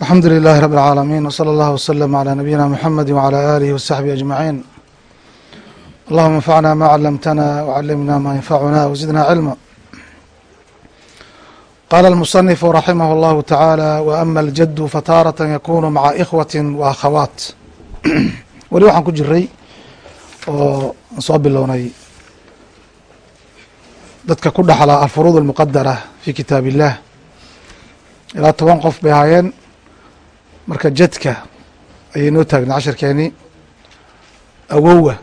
alxamdu lilahi rab اlcaalamiin wslى اllah wslm عlى nabiyina mxamedi wعlى alihi wsaxbihi aجmaciin allahuma anfacna ma calamtana wcalimna ma yanfacuna wzidna cilma qala اlmusanifu raximah اllahu taعaalى waama aljadu fataaraة yakunu maca ikhwati waakhawaat weli waxaan ku jiray oo soo bilownay dadka ku dhaxla alfuruud اlmuqadara fi kitaab illah ilaa toban qof bay ahaayeen. Marka jadka ayay noo taagnay cashirkeeni awowa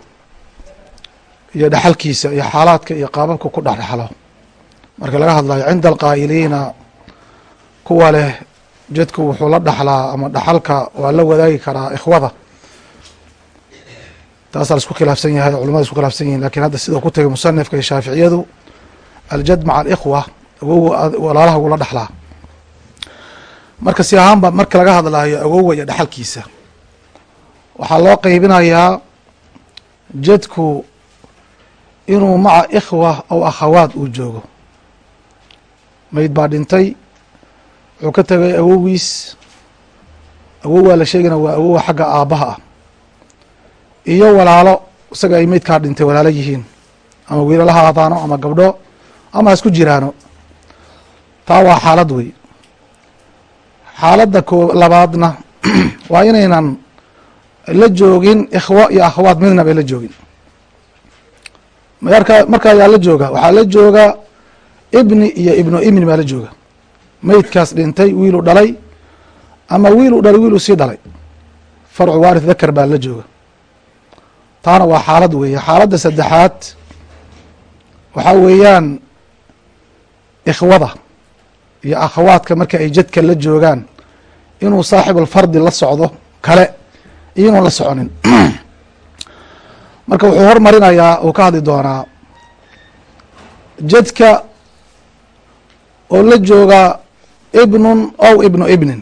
iyo dhexalkiisa iyo xaalaadka iyo qaababka ku dhexdhexlo. Marka laga hadlayo cinda alqaa'iliina kuwa leh jadku wuxuu la dhaxlaa ama dhaxalka waa la wadaagi karaa ikhwada. Taasaa la isku khilaafsan yahay culamada isku khilaafsan yihiin laakiin hadda sidoo ku tegay musanifka iyo shaaficiyadu aljad maca alikhwa awowa walaalaha wuu la dhexlaa marka si ahaanba marka laga hadlaayo awowa iyo dhexalkiisa waxaa loo qeybinayaa jadku inuu maca ikhwa aw akhawaad uu joogo. Mayd baa dhintay wuxuu ka tegay awowiis. Awowaa la sheegana waa awowa xagga aabbaha ah. Iyo walaalo isaga ay meydkaa dhintay walaalo yihiin. Ama wiilala ha aadaano ama gabdho ama ha isku jiraano. Taa waa xaalad wey xaaladda ko labaadna waa inaynan la joogin ikhwo iyo akhawaad midna bay la joogin. Marka marka ayaa la jooga waxaa la jooga ibni iyo ibnu ibni baa la jooga. Meydkaas dhintay wiiluu dhalay ama wiiluu dhalay wiiluu sii dhalay. Farcu waarith dakar baa la jooga. Taana waa xaalad weeye. Xaaladda saddexaad waxaa weeyaan ikhwada iyo akhawaadka marka ay jadka la joogaan inuu saaxibulfardi la socdo kale iyo inuun la soconin. Marka wuxuu hormarinayaa uu ka hadli doonaa jadka oo la jooga ibnun ow ibnu ibnin.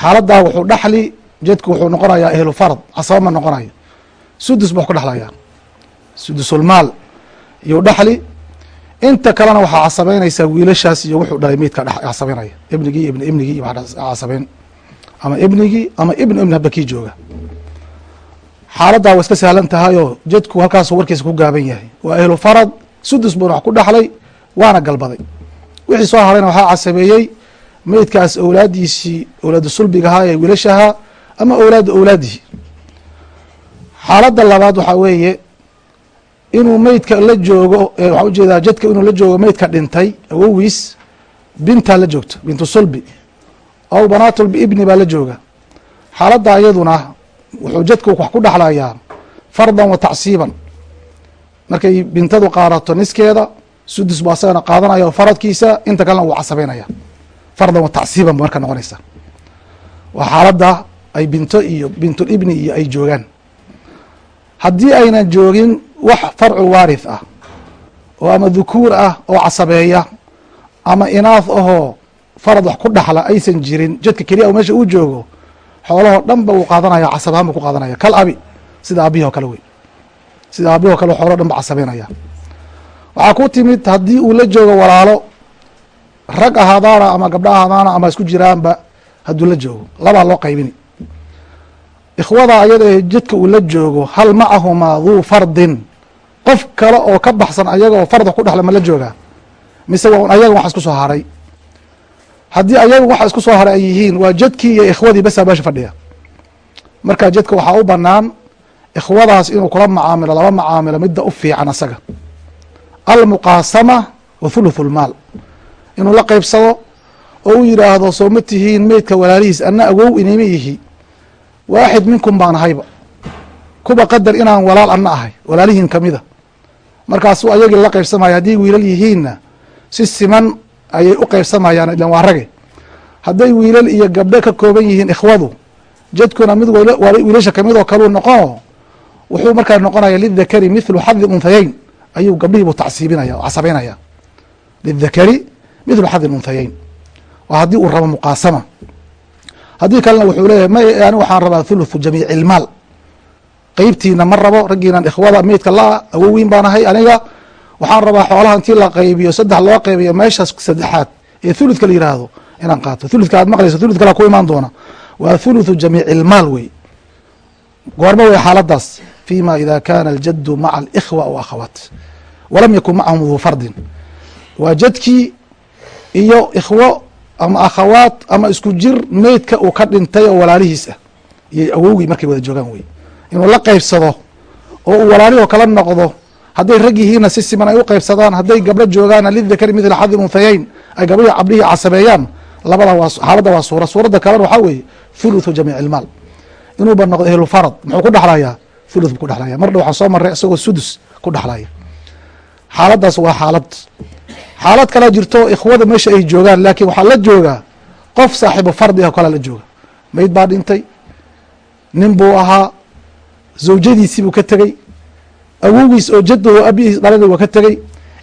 Xaaladdaa wuxuu dhaxli jadku wuxuu noqonayaa ehlu fard casaba ma noqonayo. Sudus buu ku dhexlayaa sudusulmaal iyuu dhaxli inta kalena waxaa casabeynaysaa wiilashaas iyo wuxuu dhalay meydka casabeynaya ibnigii ibn ibnigii casabeyn ama ibnigii ama ibn ibn haba kii jooga. Xaaladdaa waa iska sahlan tahayoo jadku halkaasu warkiisa ku gaaban yahay. Waa ehlu farad sudus buuna wax ku dhaxlay waana galbaday. Wixii soo harayna waxaa casabeeyey meydkaas owlaadiisii owlaadu sulbigahaa ee wiilashahaa ama owlaadu owlaadihi xaaladda labaad waxaa weeye inuu meydka la joogo waxaa u jeedaa jadka inuu la joogo meydka dhintay awowiis bintaa la joogto bintu sulbi. Aw banaatul biibni baa la jooga. Xaaladda iyaduna wuxuu jadku wax ku dhexlayaa fardan wa tacsiiban. Markay bintadu qaadato niskeeda sudus bu asagana qaadanaya oo faradkiisa inta kalena wuu casabeynaya fardan wa tacsiiban ba marka noqonaysa. Waa xaaladda ay binto iyo bintul ibni iyo ay joogaan. Haddii aynan joogin wax farcu waarith ah oo ama dhukuur ah oo casabeeya ama inaaf ahoo farad wax ku dhaxla aysan jirin jadka keliya o meesha uu joogo xoolahoo dhan ba uu qaadanaya casabahaan bu ku qaadanaya. Kal abi sida aabihi oo kale wey. Sida aabihi o kale xoolaho dhan ba casabeynaya. Waxaa ku timid haddii uu la joogo walaalo rag ahaadaana ama gabdho ahaadaana ama isku jiraanba hadduu la joogo. Labaa loo qaybini. Ikhwada ayada ee jadka uu la joogo hal macahumaa duu fardin qof kale oo ka baxsan ayagoo farda ku dhexla ma la joogaa. Mise waa un ayaga waxa isku soo haray. Haddii ayaga waxa isku soo haray ay yihiin waa jadkii iyo ikhwadii basa meesha fadhiya. Marka jadka waxaa u banaan ikhwadaas inuu kula macaamilo laba macaamilo midda u fiican asaga. Almuqaasama wa thuluthu lmaal inuu la qeybsado oo u yidhaahdo soo ma tihiin meydka walaalihiis anna awow inima yihi. Waaxid minkum baan ahayba. Kuba qadar inaan walaal anna ahay walaalihiin kamida markaasuu ayagii la qeybsamaya haddii wiilal yihiinna si siman ayay u qeybsamayaan ilan waa rage hadday wiilal iyo gabdho ka kooban yihiin ikhwadu jadkuna mid wiilasha ka mid oo kaluu noqono wuxuu markaa noqonaya lidakari mithlu xadi unhayeyn ayuu gabdhihiibu tacsiibinaya o casabeynaya lidakari mithlu xadi unhayeyn waa haddii uu rabo muqaasama. Haddii kalena wuxuu leeyahay may ani waxaan rabaa thuluthu jamiici ilmaal qeybtiina ma rabo raggiinan ikhwada meydka la-a awowiin baan ahay aniga. Waxaan rabaa xoolaha intii la qaybiyo saddex loo qaybiyo meeshaas saddexaad ee thuludka la yidhaahdo inaan qaato. Thuluthka aad maqlayso thuluth kala ku imaan doona. Waa thuluthu jamiici ilmaal wey. Goorma wey xaaladaas fima ida kana aljaddu maca alikhwa aw akhawaat walam yakun macahum duu fardin. Waa jadkii iyo ikhwo ama akhawaat ama isku jir meydka uu ka dhintay oo walaalihiis ah. Iyo awowgii markay wada joogaan wey inuu la qeybsado oo uu walaalihoo kala noqdo hadday rag yihiinna si siman ay u qeybsadaan hadday gabdho joogaana lidakari midla xadi unhayayn ay gabdhihii cabdihii casabeeyaan labada waa xaaladda waa suura. Suuradda kalena waxaa weeye thuluthu jamiic ilmaal. Inuuba noqdo ehlufarad muxuu ku dhexlayaa thuluth buu ku dhexlaya mar dha waxaan soo marray isagoo sudus ku dhexlaya xaaladdaas waa xaalad. Xaalad kala jirto ikhwada meesha ay joogaan laakiin waxaa la joogaa qof saaxiibu fardi ah kala la jooga mayd baa dhintay. Nin buu ahaa zawjadiisii buu ka tegey awogiis oo jadaho abihiis dhalana waa ka tegey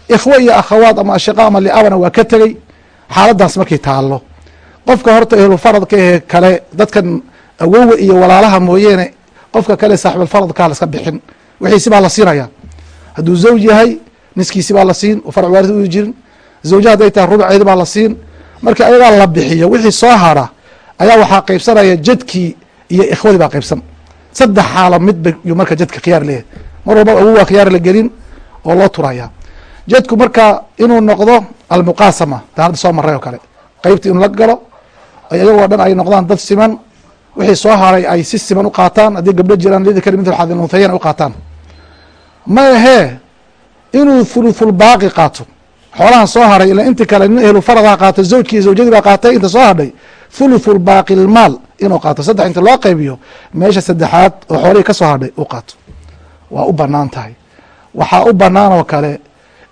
ikhwo iyo akhawaad ama ashiqa ama liabana waa ka tegey xaaladaas markay taallo. Qofka horta ehlufaradka ehe kale dadkan awowa iyo walaalaha mooyeene qofka kale saaxibulfaradkaa laska bixin. Wixiisi baa la siinaya. Hadduu zawj yahay niskiisi baa la siin farc waarid u jirin. Zawja hadday tahay rubceedi baa la siin. Marka ayagaa la bixiyo wixii soo hara ayaa waxaa qeybsanaya jadkii iyo ikhwadii baa qeybsan saddex xaalo midba yuu marka jadka khiyaar leeyahay. Mar walba awowa khiyaar la gelin oo loo turaya. Jadku marka inuu noqdo almuqaasama taan hadda soo maray oo kale. Qeybta inuu la galo iyagoo dhan ay noqdaan dad siman. Wixii soo haray ay si siman u qaataan haddii gabdho jiraan lidakari mitl xadil unthayayn u qaataan. Ma ahee inuu thuluthulbaaqi qaato. Xoolahan soo haray ila inti kale nin ehlu faradaha qaato zawjkii zawjadii baa qaatay inta soo hadhay thuluthulbaaqi lmaal inuu qaato. Saddex inta loo qaybiyo meesha saddexaad oo xoolihii ka soo hadhay u qaato. Waa u bannaan tahay. Waxaa u banaan oo kale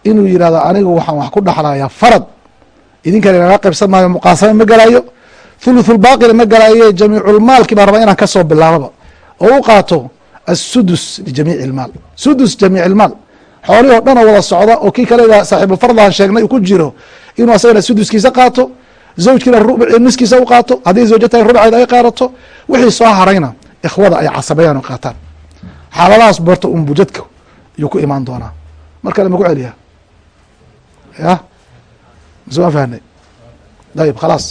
inuu yihahdo anigu waxaan wax ku dhaxlayaa farad. Idinkana inaga qaybsan maayo muqaasame ma galayo thuluthulbaaqina ma galaye jamiiculmaalkii baan rabaa inaan ka soo bilaababa. Oo u qaato asudus lijamiici ilmaal. Sudus jamiic ilmaal. Xoolihii o dhan oo wada socda oo kii kale saaxiibulfardan sheegnay uu ku jiro inuu asagana suduskiisa qaato zawjkiina niskiisa u qaato haddii zawjo tahay rubceeda ay qaadato wixii soo harayna ikhwada ay casabeeyaan oo qaataan. Xaaladahaas borta unbu jadka ayuu ku imaan doonaa. Mar kale maku celiyaa? Ya? Mise waan fahnay ayib khalaas.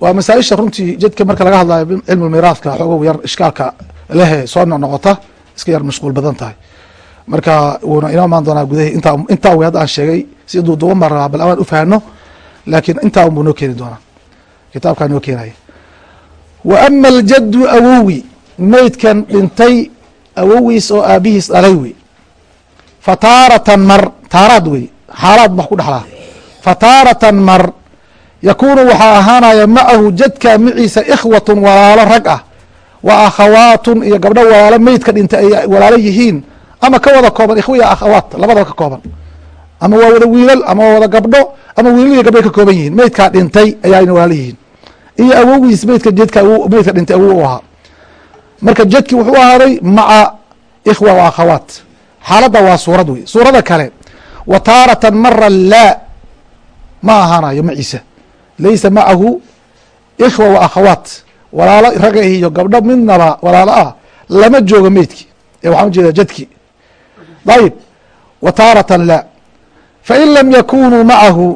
Waa masaaisha runtii jadka marka laga hadlayo cilmu miraadka xoogow yar ishkaalka lehe soo noqnoqota iska yar mashquul badan tahay. Marka wuuna inoo imaan doonaa gudahi intaa intaa wy hadda aan sheegay si duuduuban baan rabaa bal amaan ufahno laakiin intaa unbuu noo keeni doonaa. Kitaabkaa noo keenaya wa ama aljaddu awowi meydkan dhintay awowiis oo aabihiis dhalay wey. Fa taaratan mar taaraad wey xaalaad wax ku dhexlaa fa taaratan mar yakuunu waxaa ahaanaya macahu jadka maciisa ikhwatun walaalo rag ah wa akhawaatun iyo gabdho walaalo meydka dhintay ay walaalo yihiin ama ka wada kooban ikhwa iyo akhawaat labadaba ka kooban ama waa wada wiilal ama waa wada gabdho ama wiilal iyo gabdho ka kooban yihiin. Meydkaa dhintay ayaayna walaalo yihiin. Iyo awogiis meydka jadka meydka dhintay awow u ahaa. Marka jadki wuxuu ahaaday maca ikhwa wa akhawaat xaaladda waa suurad wey suurada kale wa taaratan mara laa ma ahaanayo maciisa laysa macahu ikhwa wa akhawaat walaalo raga iyo gabdho midnaba walaalo ah lama joogo meydki ee waxaan ujeeda jadki ayib wa taaratan laa fain lam yakunuu macahu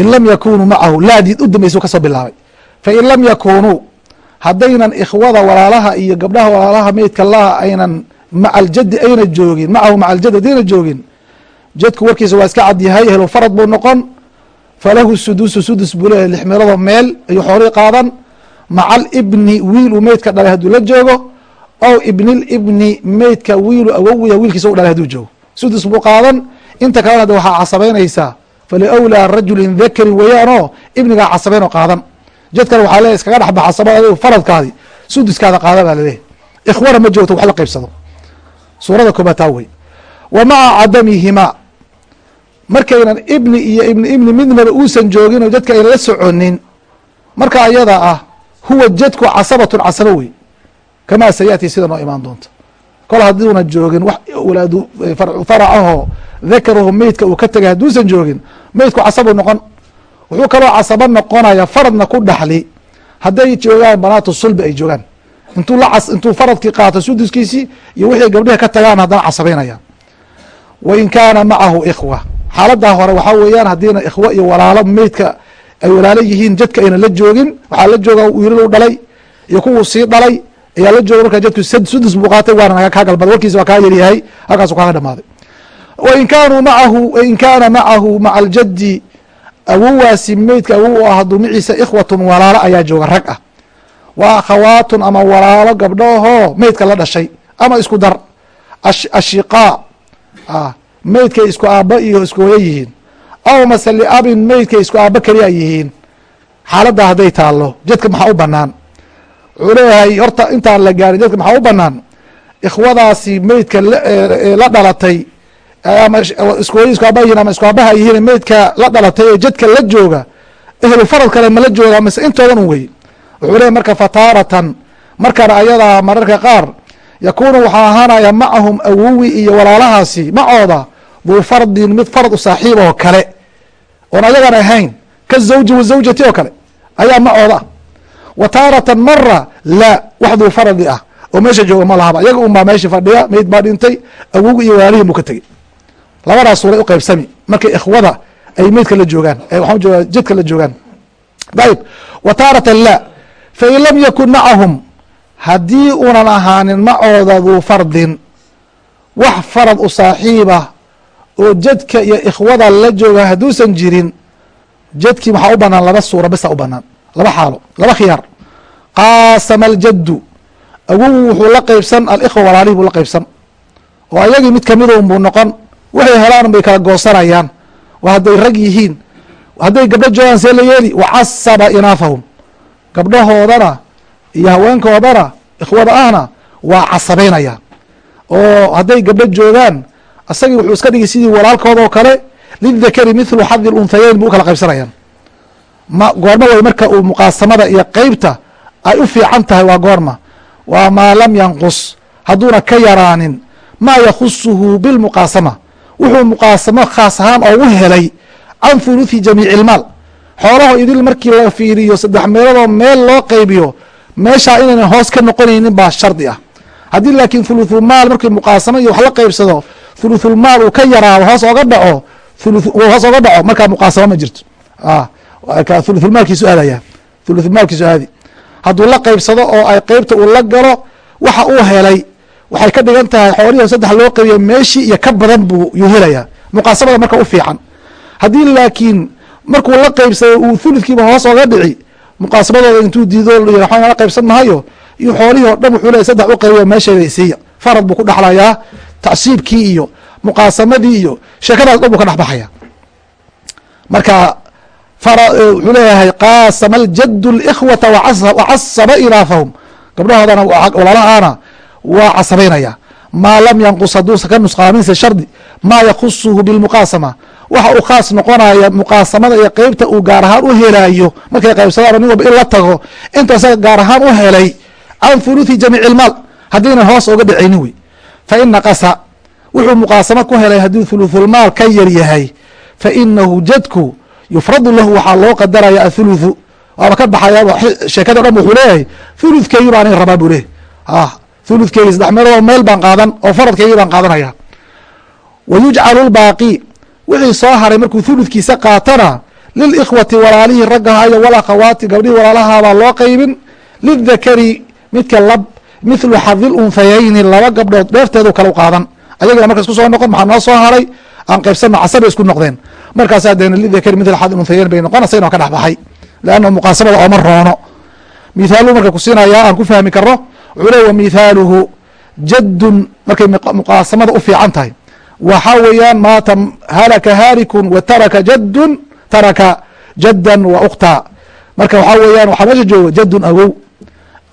in lam yakunuu macahu laadii u dambaysa ka soo bilaabay. fain lam yakunuu haddaynan ikhwada walaalaha iyo gabdhaha walaalaha meydka laha aynan maca aljadi ayna joogin macahu maca aljad haddayna joogin jadku warkiisa waa iska cad yahay helo farad buu noqon falahu sudusu sudus buu leeyahy lix meel ayuu xoolii qaadan maca alibni wiil uu meydka dhalay hadduu la joogo ow ibnilibni meydka wiilu awowiya wiilkiisa u dhalay hadduu joogo sudus buu qaadan inta kalena de waxaa casabaynaysaa faliwlaa rajulin dakarin weeyaanoo ibnigaa casabayn oo qaadan. Jadkana waxaa leeyahy iskaga dhex baxasaba adigu faradkaadi suduskaada qaada baa laleeyahy ikhwana ma joogto wax la qaybsado. Suurada koobaad taa wey. Wa maca cadamihimaa. Markaynan ibni iyo ibni ibni midnaba uusan joogin oo jadka ayna la soconin marka ayada ah huwa jadku casabatun casabo wey. Kamaa sayaati sida noo imaan doonta kol hadduuna joogin wax walaadu faracahoo dakarahu meydka uu ka tegay hadduusan joogin meydku casabuu noqon wuxuu kaloo casabo noqonaya faradna ku dhaxli. Hadday joogaan banaatu sulbi ay joogaan. Intuu la intuu faradkii qaato suduskiisii iyo wixii gabdhiha ka tagaan haddana casabaynaya wa in kaana macahu ikhwa. Xaaladaa hore waxaa weeyaan haddiina ikhwo iyo walaalo meydka ay walaalo yihiin jadka ayna la joogin waxaa la jooga wiilal dhalay. Iyo kuwuu sii dhalay ayaa la jooga markaa jadku sudus buu qaatay waana kaa galmaday warkiisa waa kaa yaryahay halkaasu kaaga dhamaaday. Wain kaanuu macahu wain kaana macahu maca aljaddi awowaasi meydka awow u ah hadduu maciisa ikhwatun walaalo ayaa jooga rag ah. Wa akhawaatun ama walaalo gabdhahoo meydka la dhashay ama isku dar. Ashiqaa meydkay isku aabba iyo isku waya yihiin. Aw mase liabin meydkay isku aabba keliya yihiin. Xaaladda hadday taallo jadka maxaa u banaan wuxuu leeyahay horta intaan la gaarin jadka maxaa u banaan ikhwadaasi meydka la dhalatay ama yihiin ama isku aabaha yihiin meydka la dhalatay ee jadka la jooga ehlu farad kale ma la jooga mase intoodan un wey wuxuu leeyahy marka fataaratan markana ayadaa mararka qaar yakuunu waxaa ahaanaya macahum awowi iyo walaalahaasi macooda duu fardin mid farad u saaxiib oo kale. Oon ayagan ahayn ka zawji wa zawjati oo kale ayaa macooda ah wa taaratan mara laa wax duu faradi ah. Oo meesha jooga ma lahaba. Iyaga un baa meesha fadhiya meyd baa dhintay awowi iyo walaalihin buu ka tegey. Labadaas suuray u qaybsami. Markay ikhwada ay meydka la joogaan waxaan jooga jadka la joogaan. Ayib wa taaratan laa fain lam yakun macahum haddii unan ahaanin macooda duu fardin wax farad u saaxiiba oo jadka iyo ikhwada la jooga hadduusan jirin jadkii waxaa u banaan laba suura bisa u banaan laba xaalo laba khiyaar. Qaasama aljaddu. Awowu wuxuu la qeybsan alikhwa walaalihi buu la qeybsan oo ayagii mid kamida un buu noqon. Waxay helaan bay kala goosanayaan waa hadday rag yihiin. Hadday gabdho joogaan see la yeeli wacasaba inaafahum. Gabdhahoodana iyo haweenkoodana ikhwada ahna waa casabaynayaan oo hadday gabdho joogaan asagii wuxuu iska dhigay sidii walaalkooda oo kale lidakari mithlu xadi lunhayeyn bu u kala qaybsanayaan ma goorma way marka uu muqaasamada iyo qeybta ay u fiican tahay waa goorma. Waa maa lam yanqus hadduuna ka yaraanin maa yakhusuhu bilmuqaasama wuxuu muqaasamo khaas ahaan oogu helay can thuluthi jamiici ilmaal xoolaho idil markii la fiiriyo saddex meeloodoo meel loo qeybiyo meeshaa inaynan hoos ka noqonaynin baa shardi ah. Haddii laakiin thuluthulmaal markii muqaasamo iyo wax la qeybsado thuluthulmaal uu ka yaraado hoos oga dhaco hoos oga dhaco markaa muqaasamo ma jirto thuluthulmaalkiisu aadaya thuluthulmaalkiisu aadi. Hadduu la qeybsado oo ay qeybta uu la galo waxa uu helay waxay ka dhigan tahay xoolihi saddex loo qeybiya meeshii iyo ka badan buu yuu helayaa. Muqaasamada marka u fiican. Haddii laakiin markuu la qeybsado uu thuludkiiba hoos oga dhici muqaasamadooda intuu diido la qeybsan mahayo iyo xoolihii o dhan wuxuu leeyahy saddex u qeybiya meesheeda isiiya. Farad buu ku dhexlayaa tacsiibkii iyo muqaasamadii iyo sheekadaas dhan buu ka dhexbaxaya marka wuxuu leeyahay qaasama aljaddu اlkhwata wacasaba inaafahum gabdhahoodana walaalahaana waa casabaynaya maa lam yanqus hadduusa ka nusqaaminse shardi maa yakusuhu bilmuqaasama. Waxa uu khaas noqonaya muqaasamada iyo qeybta uu gaar ahaan u helaayo markay qaybsadaan nin walba in la tago inta isaga gaar ahaan u helay can thuluthi jamiici ilmaal haddiina hoos oga dhacaynin wey fa in naqasa wuxuu muqaasamo ku helay hadduu thuluthulmaal ka yar yahay fa inahu jadku yufradu lahu waxaa loo qadaraya athuluthu. Waaba ka baxaya sheekada dhan wuxuu leeyahay. Thuluthkeygii baan rabaa buu leeyahy a thuluthkeygii saddex meeloodoo meel baan qaadan oo faradkeygii baan qaadanaya. Wa yujcalu lbaaqi wixii soo haray markuu thuludkiisa qaatana lilikhwati walaalihii raggaha iyo walakhawaati gabdhihii walaalahabaa loo qeybin lidakari midka lab mithlu xadi lunhayayni laba gabdhood dheefteedu kale u qaadan. Ayagana marka isku soo noqon maxaa noo soo haray aan qaybsanno casabay isku noqdeen. Markaasaa deena lidakari mithl xadi lunhayayn bay noqonaysa ka dhex baxay. Leanna muqaasamada roono. Mithaaluhu marka kusiinayaa aan ku fahmi karno wuxuu le wa mithaaluhu jaddun markay muqaasamada u fiican tahay. Waxaa weeyaan maata halaka haarikun wa taraka jaddun taraka jaddan wa ukhta marka waxaa weeyaan waxaa meesha jooga jaddun agow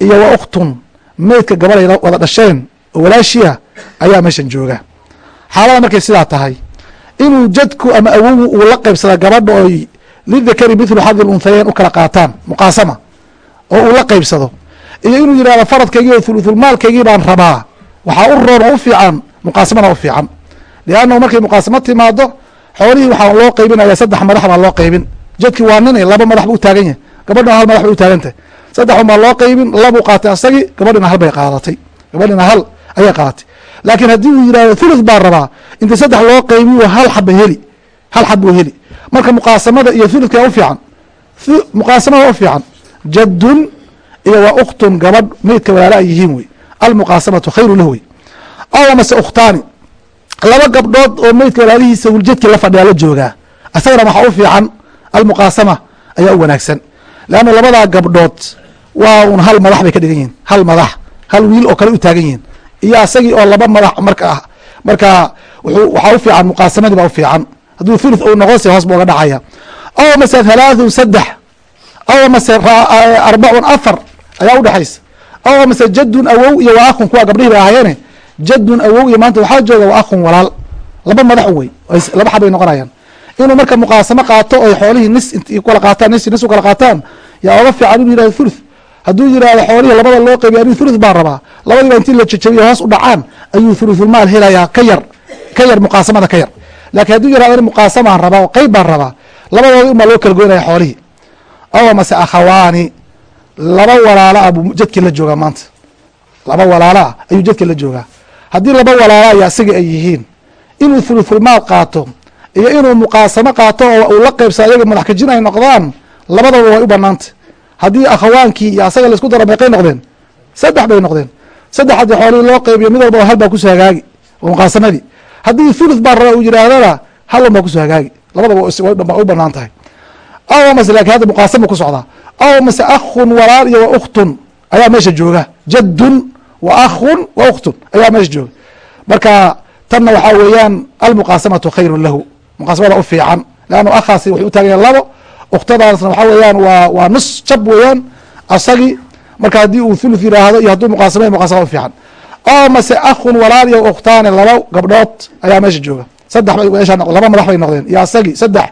iyo wa ukhtun meydka gabaday wada dhasheen oo walaashiya ayaa meeshan jooga. Xaalada markay sidaa tahay inuu jadku ama awogu uu la qaybsada gabadha oy lidakari mithlu xadi lunhayeyn u kala qaataan muqaasama oo uu la qaybsado. Iyo inuu yihahdo faradkaygii oo thuluthulmaalkaygii baan rabaa waxaa u roon oo u fiican muqaasamana u fiican. Liannahu markay muqaasamo timaado xoolihii waxaa loo qaybinaya saddex madax baa loo qaybin. Jadkii waa nin laba madax bu u taagan yahay. Gabadhina hal madax bay u taagantahay saddexun baa loo qaybin labuu qaatay. Asagii gabadhina hal bay qaadatay. Gabadhina hal ayay qaadatay laakiin haddii uu yihahdo thuluth baa rabaa inta saddex loo qaybiyo hal xaba heli hal xad buu heli. Marka muqaasamada iyo thuludka u fiican? Muqaasamada u fiican jaddun iyo waa ukhtun gabadh meydka walaala ay yihiin wey. Almuqaasamatu khayru lah wey. Aw mase ukhtaani laba gabdhood oo meydka walaalihiisa wuljadkii la fadhiyaa la joogaa isagana waxaa u fiican almuqaasama ayaa u wanaagsan. Leanna labadaa gabdhood waa un hal madax bay ka dhigan yihiin hal madax hal wiil oo kale u taagan yihiin iyo asagii oo laba madax marka ah. Marka waxaa u fiican muqaasamadii baa u fiican. Hadduu thuluth uu noqon se hoos ba uga dhacaya. Aw mase halaathun saddex aw mase arbacun afar ayaa udhexaysa aw mase jadun awow iyo waa akhun kuwa gabdhihi bay ahaayeene jadun awow iyo maanta waxaa jooga waa akhun walaal. Laba madax wey laba xabay noqonayaan. Inuu marka muqaasamo qaato oy xoolihii nis kala qaataan nis nis u kala qaataan yaa oga fiican inuu yihahdo thuluth hadduu yihahdo xoolihii labada loo qaybiy anigu thuluth baan rabaa. Labadiiba intii la jajabiyo hoos u dhacaan ayuu thuluthulmaal helayaa ka yar ka yar muqaasamada ka yar. Lakin hadduu yihahdo ani muqaasamaan rabaa oo qeyb baan rabaa labadoodi unbaa loo kala goynaya xoolihii. Aw mase akhawaani laba walaalo ah buu jadkii la joogaa maanta. Laba walaalo ah ayuu jadkii la joogaa. Haddii laba walaalo iyo asiga ay yihiin inuu thuluthulmaal qaato iyo inuu muqaasamo qaato oo uu la qeybsa ayaga madax kajin ay noqdaan labadaba way u banaanta haddii akhawaankii iyo asaga la isku daro meeqay noqdeen. Saddex bay noqdeen. Saddex haddii xoolihii loo qaybiyo mid walba hal baa ku soo hagaagi muqaasamadii haddii thuluth baa raba uu yidhaahdana hal un baa ku soo hagaagi labadaba u bannaan tahay. Aw mase laakiin hadda muqaasama ku socdaa aw mase akhun walaal iyo wa ukhtun ayaa meesha jooga. Jaddun wa akhun wa ukhtun ayaa meesha jooga. Marka tanna waxaa weeyaan almuqaasamatu khayru lahu. Muqaasamada u fiican leanna akhaasi wuxuu u taagan yahay labo ukhtadaasna waxaa weeyaan waa waa nus jab weeyaan. Asagii marka haddii uu thuluth yidhaahdo iyo hadduu muqaasama u fiican. Aw mase akhun walaal iyo ukhtaani laba gabdhood ayaa meesha jooga. Saddex bay meesha laba madax bay noqdeen. Iyo asagii saddex.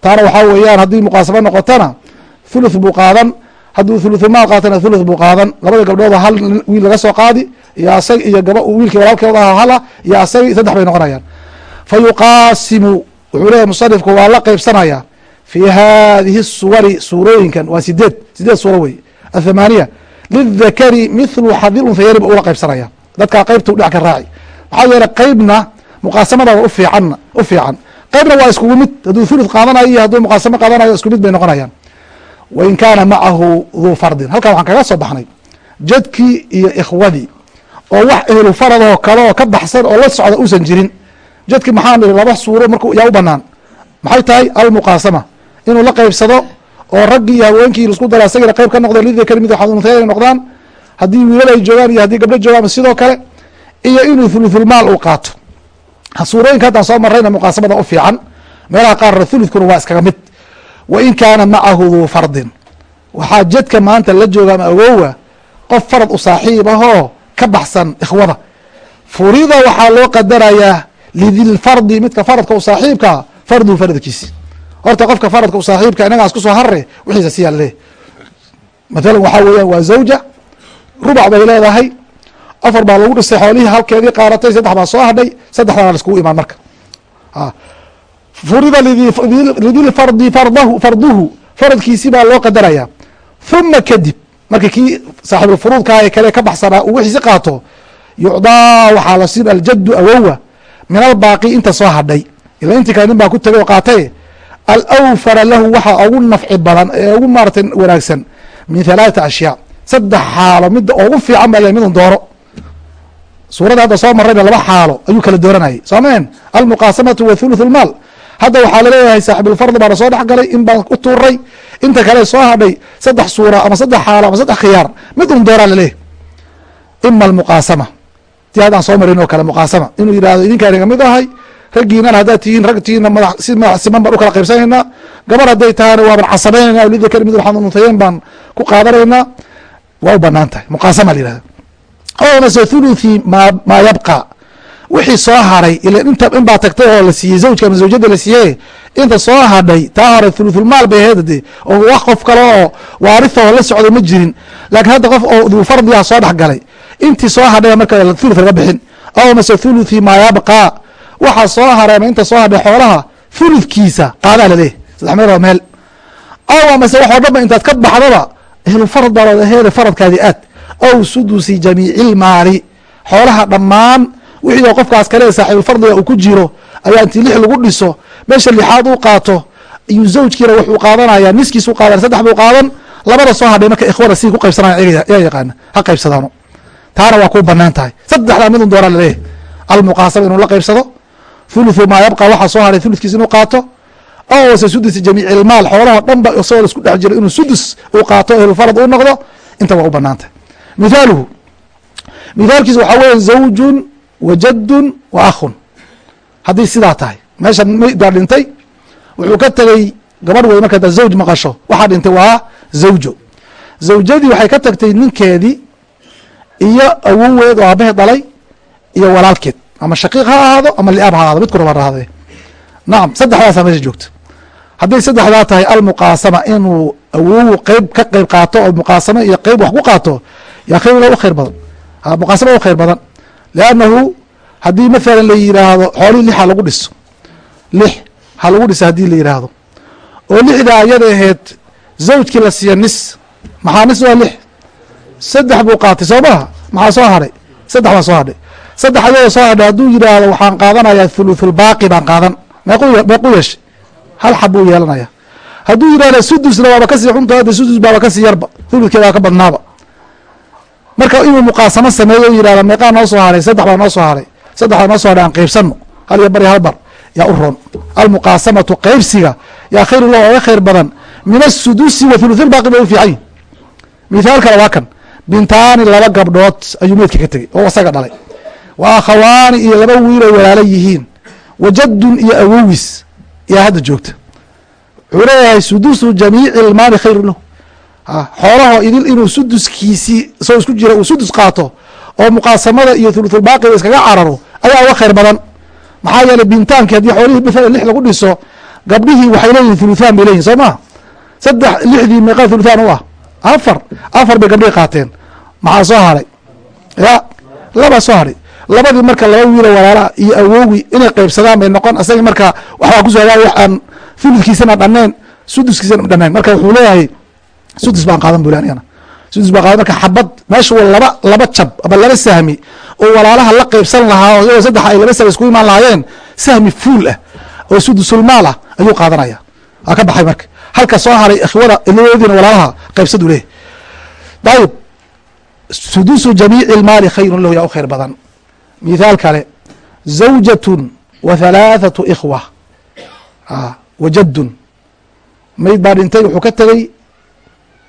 Taana waxaa weeyaan haddii muqaasamo noqotona thuluth buu qaadan. Hadduu thuluthulmaal qaatana thuluth buu qaadan. Labada gabdhood hal wiil laga soo qaadi. Iyo asag iyo gaba wiilkii walaalkeeda ah hala. Iyo asagii saddex bay noqonayaan. Fa wuxuu leeyahy musanifku waa la qeybsanaya fi hadihi suwari suurooyinkan waa sideed sideed suuro wey athamaaniya lidakari mithlu xadi unhayani ba ula qeybsanaya dadkaa qeybta udhec ka raaci maxaa yeele qeybna muqaasamada waa ufiican u fiican qaybna waa iskugu mid hadduu thuluth qaadanayo iyo hadduu muqaasamo qaadanayo isku mid bay noqonayaan wain kaana macahu duu fardin halkan waxaan kaga soo baxnay jadkii iyo ikhwadii oo wax ehlu faradoo kale oo ka baxsan oo la socda uusan jirin jadkii maxaan ihi laba suuro marku yaa u banaan maxay tahay almuqaasama inuu la qeybsado oo raggii iyo haweenkii isku dara asagina qeyb ka noqdeen lidakari mid unhaya ay noqdaan haddii wiilal ay joogaan iyo haddii gabdho joogaan sidoo kale iyo inuu thuluthulmaal uu qaato. Suurooyinka haddaan soo marayna muqaasamada u fiican. Meelaha qaarna thuluthkuna waa iskaga mid. Wain kaana macahu duu fardin. Waxaa jadka maanta la jooga ama agowa qof farad u saaxiib ahoo ka baxsan ikhwada. Furida waxaa loo qadarayaa lidilfardi midka faradka u saaxiibkaa farduhu faradkiisi horta qofka faradka saaxiibka inagaas ku soo harre wixiisa siyaa laleeyahy mathalan waxaa weeyaan waa zawja rubac bay leedahay. Afar baa lagu dhisay xoolihii halkeedii qaaratay saddex baa soo hadhay saddexdaana laiskugu imaan marka. Furida lidilfardi fardahu farduhu faradkiisi baa loo qadaraya huma kadib marka kii saaxibulfuruudkaa ee kale ka baxsanaa uu wixiisi qaato yucdaa waxaa la siin aljaddu awowa min albaaqi inta soo hadhay. Ila intii kale nin baa ku tegay oo qaatay alawfara lahu waxa ugu nafci badan ee ugu maaratay wanaagsan min halaaثati ashyaa saddex xaalo midda ugu fiican baa midun dooro. Suuradda hadda soo marayna laba xaalo ayuu kala dooranayay. Soo maen almuqaasamatu wa thuluth lmaal hadda waxaa la leeyahay saaxibulfardi baana soo dhex galay in baan u tuuray inta kale soo hadhay saddex suura ama saddex xaalo ama saddex khiyaar mid un dooraa laleeyahy ima almuqaasama. Ti haddaan soo marin oo kale muqaasama. Inuu yidhahdo idinkaan iga mid ahay raggiinan haddaad tihiin rag tihiinna madax si madax siman baan u kala qaybsanaynaa. Gabar hadday tahana waaban casabaynayna lidakari mid xanuun untayeyn baan ku qaadanaynaa. Waa u bannaan tahay muqaasama la yihahda oo mase thuluthi ma maa yabqa. Wixii soo haray ila inta in baa tagtay oo la siiyey zawjka ama zawjada la siiyey inta soo hadhay taa hore thuluthulmaal bay ahayd de oo wax qof kale oo waarithoo la socday ma jirin. Laakiin hadda qof oo duufardiah soo dhex galay intii soo hadhay marka thuluth laga bixin aw mase thuluthi maa yabqa waxaa soo haray ama inta soo hadhay xoolaha thuluthkiisa qaadaa laleeyahy saddex meel waa meel. Aw amase waxoo dhan ba intaad ka baxdaba ehlu farad baa looda heeda faradkaadii aad. Aw sudusi jamiici lmaali xoolaha dhammaan wixii qofkaas kale saaxiibulfardiga uu ku jiro ayaa intii lix lagu dhiso meesha lixaad uu qaato iyo zawjkiina wuxuu qaadanaya niskiisu qaadan saddex buu qaadan labada soo hadhay marka ikhwada sidii ku qaybsanaya yaa yaqaana ha qaybsadaano. Taana waa ku bannaan tahay. Saddexdaa midun doonaa la leeyahay almuqaasama inuu la qaybsado thuluthu maa yabqa waxaa soo hadhay thulutkiis inuu qaato? Oo se sudusi jamiici ilmaal xoolaha dhan ba isagoo isku dhex jiro inuu sudus uu qaato ehlulfarad uu noqdo inta waa u bannaan tahay mithaaluhu mithaalkiis waxaa weya zawjun wa jaddun wa akhun. Haddii sidaa tahay meeshan maydaa dhintay wuxuu ka tegey gabadh wey marka da zawj maqasho waxaa dhintay waa zawjo. Zawjadii waxay ka tagtay ninkeedii iyo awoweed oo aabaheed dhalay iyo walaalkeed ama shaqiiq ha ahaado ama liaab ha ahaado midkuna ba ahade nacam saddexdaasaa meesha joogta hadday saddexdaa tahay almuqaasama inuu awowu qeyb ka qeyb qaato oo muqaasamo iyo qeyb wax ku qaato yaa khayr u khayr badan muqaasama u khayr badan liannahu haddii mathalan la yidhaahdo xoolihii lix ha lagu dhiso lix ha lagu dhiso haddii la yidhaahdo oo lixdaa ayada aheyd zawjkii la siiya nis maxaa nis waa lix saddex buu qaatay soo maha maxaa soo hadhay saddex baa soo hadhay saddex ayadoo soo hadhay hadduu yidhaahdo waxaan qaadanayaa thuluthulbaaqi baan qaadan. Meequ yeeshay hal xab buu yeelanaya. Hadduu yidhahdo sudusna waaba ka sii xunta hadda sudus baaba ka sii yarba thuludkeeda ka badnaaba. Marka inuu muqaasamo sameeyo o yidhahdo meeqaa noo soo hadhay saddex baa noo soo hadhay saddex baa noo soo hadhay aan qeybsano hal iyo bar iyo hal bar. Yaa u roon. Almuqaasamatu qeybsiga yaa khayru lah oga khayr badan. Min asudusi wa thuluthulbaaqi ba u fiican yihiin mithaal kale waa kan. Bintaani laba gabdhood ayuu meydka ka tegey oo isaga dhalay wa akhawaani iyo laba wiilay walaalo yihiin. Wajadun iyo awowis. Yaa hadda joogta. Wuxuu leeyahay sudusu jamiici ilmaali khayru lahu. Xoolaho idil inuu suduskiisii isagoo isku jira uu sudus qaato oo muqaasamada iyo thuluthulbaaqiga iskaga cararo ayaa uga khayr badan. Maxaa yeeley bintaanki haddii xoolihii mathalan lix lagu dhiso gabdhihii waxay leeyihiin thuluthaan bay leyihin soo maa saddex lixdii meeqaa thuluthaan u ah. Afar afar bay gabdhihii qaateen. Maxaa soo hadhay ya laba soo hadhay labadii marka laba wiilo walaalaha iyo awowi inay qeybsadaan bay noqon. Asagii marka waxbaa ku soo hagaa wax aan thuludkiisana dhannayn suduskiisana dhannayn marka wuxuu leeyahay sudus baan qaadan buli anigana. Sudus baan qaadan marka xabad meesha wa laba laba jab ama laba sahmi oo walaalaha la qeybsan lahaa oo iyagoo saddex ay laba sahmi isku imaan lahaayeen sahmi fuul ah oo sudusulmaal ah ayuu qaadanaya. Waa ka baxay marka. Halka soo haray ikhwada iladoodiina walaalaha qeybsadu leeyahy dayib sudusu jamiici ilmaali khayrun lahu yaa u khayr badan mithaal kale zawjatun wa halaathatu ikhwa. Wa jaddun. Mayd baa dhintay wuxuu ka tegey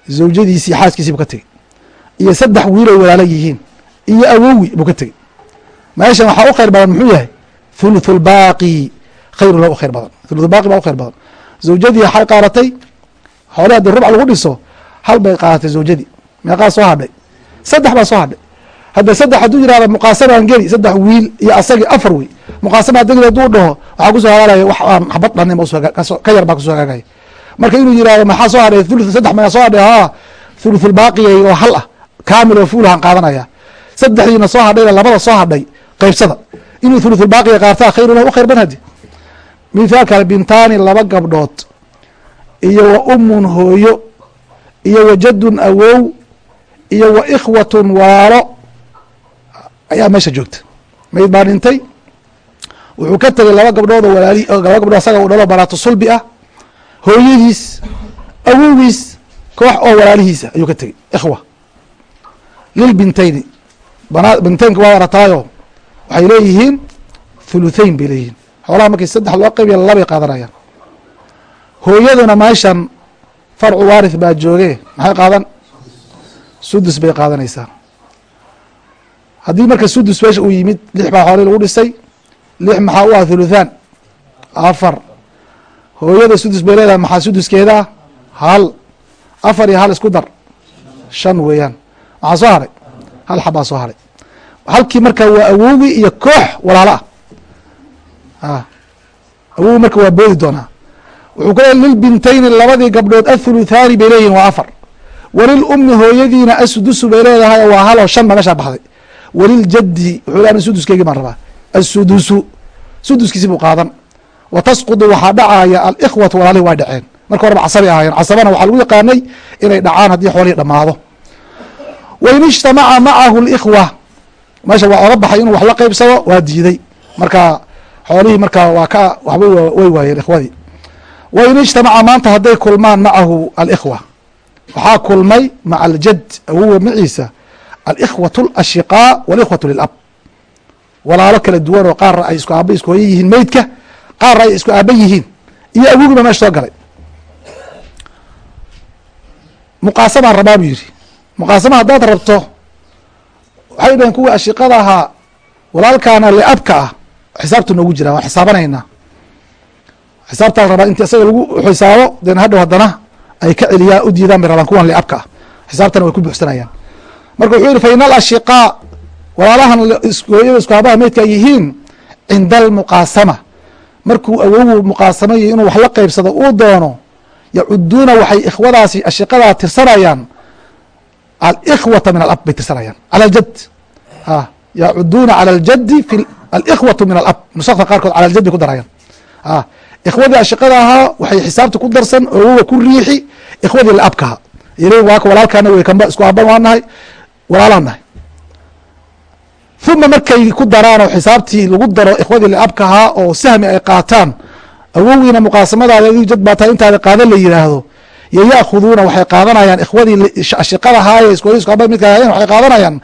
zawjadiisii xaaskiisii buu ka tegey iyo saddex wiilay walaalo yihiin iyo awowi buu ka tegey meeshan waxaa u khayr badan muxuu yahay thuluthu lbaaqi khayru lahu u khayr badan. Thuluthulbaaqi baa u khayr badan. Zawjadii waxay qaadatay xoole haddii rubc lagu dhiso hal bay qaadatay zawjadii. Meeqaa soo hadhay? Saddex baa soo hadhay hadda saddex hadduu yihahdo muqaasamaan geli saddex wiil iyo asagii afar wey muqaasamaa degli hadduu dhaho waxaa ku soo hagaagaya wax aan xabad dhanin ka yar baa ku soo hagaagaya marka inuu yihahdo maxaa soo hadhay? Thulu saddex mayaa soo hadhay? Ha thuluthulbaaqiyay oo hal ah kaamil oo fuulahan qaadanaya. Saddexdiina soo hadhayna labada soo hadhay qeybsada inuu thuluthulbaaqiya qaartaa khayru lah u khayr ban hadi mithaal kale bintaani laba gabdhood iyo wa umun hooyo iyo wa jaddun awow iyo wa ikhwatun walaalo ayaa meesha joogta. Mayd baa dhintay wuxuu ka tegey laba gabdhood oo walaali laba gabdhood asaga uu dhalo baraato sulbi ah. Hooyadiis awogiis koox oo walaalihiisa ayuu ka tegey ikhwa. Lilbintayni bana bintaynka waa arataayo waxay leeyihiin thuluthayn bay leeyihiin. Xoolaha markii saddex loo qaybiya labay qaadanayaan. Hooyaduna meeshan farcu waarith baa jooge maxay qaadan? Sudus bay qaadanaysaa haddii marka sudus meesha uu yimid lix baa xoolii lagu dhisay lix maxaa u ah thuluthaan? Afar. Hooyada sudus bay leedahay maxaa suduskeeda? Ah hal. Afar iyo hal isku dar. Shan weeyaan. Maxaa soo hadhay hal xabbaa soo hadhay halkii marka waa awowi iyo koox walaalo ah. Awowi marka waa boodi doonaa. Wuxuu ku leey lilbintayni labadii gabdhood athuluthaani bay leeyihiin waa afar. Walil ummi hooyadiina asudusu bay leedahay waa haloo shan ba meeshaa baxday waliljaddi wuxuu le suduskeygii baan rabaa. Asudusu suduskiisi buu qaadan. Wa tasqudu waxaa dhacaya alikhwatu walaalihi waa dhaceen. Marka horeba casabi ahaayeen. Casabana waxaa lagu yaqaanay inay dhacaan haddii xoolihii dhammaado. Wain ijtamaca macahu likhwa meesha waa oga baxay inuu wax la qeybsado waa diiday. Marka xoolihii marka waa ka waxba way waayeen ikhwadii. Wain ijtamaca maanta hadday kulmaan macahu alikhwa. Waxaa kulmay maca aljad awowa maciisa alikhwat alashiqaa walikhwatu lilab walaalo kala duwan oo qaarna ay isku aaba isku hoya yihiin meydka qaarna ay isku aaba yihiin iyo awogiba meesha soo galay muqaasamaan rabaa buu yidhi muqaasama haddaad rabto waxay dhaheen kuwii ashiqada ahaa walaalkaana liabka ah xisaabtu noogu jiraa waan xisaabanaynaa xisaabtaa rabaa inti isaga lagu xisaabo den hadhow haddana ay ka celiyaan u diidaan bay rabaan kuwan liabka ah xisaabtana way ku buuxsanayaan marka wuxuu yihi fa in alashiqaa walaalahan hooyada isku aabaha meydka ay yihiin cinda almuqaasama markuu awogu muqaasamayo inuu wax la qeybsado uu doono yacuduuna waxay ikhwadaasi ashiqadaa tirsanayaan. Alikhwata min alab bay tirsanayaan. Cala aljad yacuduuna cala aljadi alikhwatu min alab. Nusakta qaarkood cala aljad bay ku darayaan. Ikhwadii ashiqada ahaa waxay xisaabta ku darsan ogoga ku riixi ikhwadii laabkaha yl waaka walaalkaana wey kamba isku aaban waa nahay walaalaan nahay uma markay ku daraan oo xisaabtii lagu daro ikhwadii liabkahaa oo sahmi ay qaataan awogiina muqaasamadaada jad baa tahay intaada qaadan la yidhaahdo yo ya'khuduuna waxay qaadanayaan ikhwadii ashiqadahaa isku aaba midka ahayen waxay qaadanayaan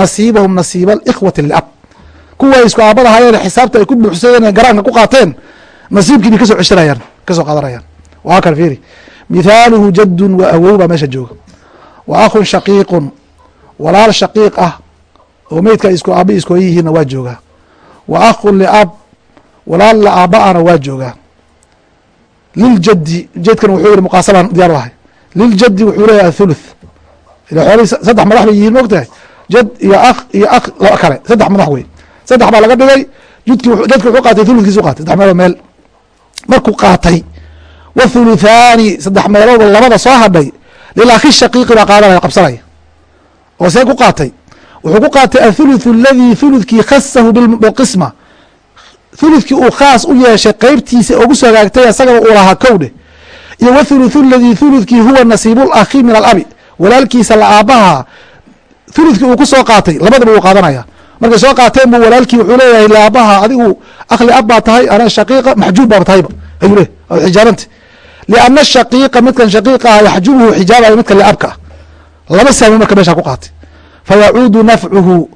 nasiibahum nasiiba alikhwati liab kuwa isku aabada haayeen xisaabta ay ku buuxsadeen garaanka ku qaateen nasiibkii bay ka soo ceshanayaan ka soo qaadanayaan. Waa kan fiiri. Mithaaluhu jadun wa awow baa meesha jooga. Wa akhun shaqiiqun walaal shaqiiq ah oo meydka isku aaba isku hoyihiinna waa joogaa wa akhun liab walaal la aaba-ana waa joogaa liljadi jedkan wuxuu yihi muqaasaban diyaar ahay. Liljadi wuxuu leeyahay athuluth ila xoolihii saddex madax bay yihiin moogtahay jad iyo akh iyo akh kale saddex madax wey. Saddex baa laga dhigay judki jadki wuxuu qaatay thuludkiisu qaatay saddex meeloo meel. Markuu qaatay wathuluthaani saddex meelood labada soo hadhay lilakhi shaqiiqi baa qaadanaya qabsanaya oo see ku qaatay. Wuxuu ku qaatay athuluthu aladii thuludkii khasahu bilqisma thuludkii uu khaas u yeeshay qeybtiisa ogu soo hagaagtay isagaba uu lahaa kowdhe iyo wathuluthu aladii thuludkii huwa nasiibulakhi min alabi. Walaalkiisa la aabaha thuludkii uu ku soo qaatay labadaba wuu qaadanaya. Markay soo qaateen bu walaalkii wuxuu leeyahay laabaha adigu akhli ab baa tahay ana shaqiiqa maxjuub baaba tahayba ayuu le xijaabanta. Lianna shaqiiqa midkan shaqiiqa ah yaxjubuhu xijaabayo midka liabka ah laba sahmi marka meeshaa ku qaatay. Fayacuudu nafcuhu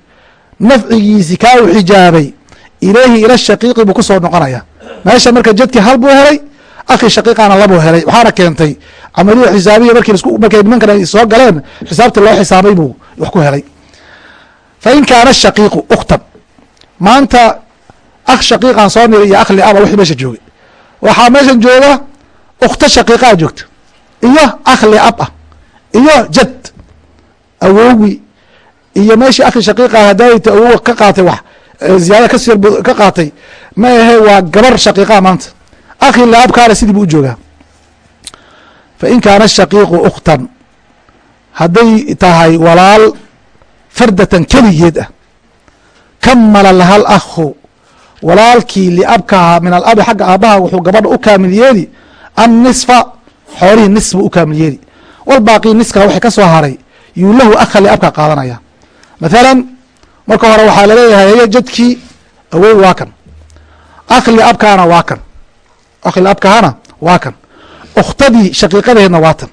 nafcigiisi kaa u xijaabay ilayhi ila shaqiiqi buu ku soo noqonaya. Meesha marka jadkii hal buu helay akhi shaqiiqana labuu helay. Waxaana keentay camaliya xisaabiya markii markay nimankan ay soo galeen xisaabtii loo xisaabay buu wax ku helay. Fain kaana shaqiiqu ukhtan maanta akh shaqiiqan soo niri iyo akh liaba wixii meesha joogay. Waxaa meeshan jooga ukhto shaqiiqaa joogta iyo akh liab ah iyo jad awowi iyo meeshii akhi shaqiiqa hadaayta awowa ka qaatay wax ziyaada kas ka qaatay ma ahe waa gabar shaqiiqaa maanta. Akhi liabkaale sidii bu u joogaa. Fain kaana shaqiiqu ukhtan hadday tahay walaal fardatan keligeed ah. Kamala lahal akhu walaalkii liabkaha min alabi xagga aabaha wuxuu gabadha u kaamil yeeli annisfa xoolihii nisba u kaamil yeeli walbaaqii niska waxay ka soo haray yuu lahu akha liabka qaadanaya. Mathalan marka hore waxaa la leeyahay heye jadkii awow waa kan. Akh liabkahana waa kan. Akh liabkahana waa kan. Ukhtadii shaqiiqadeedna waa tan.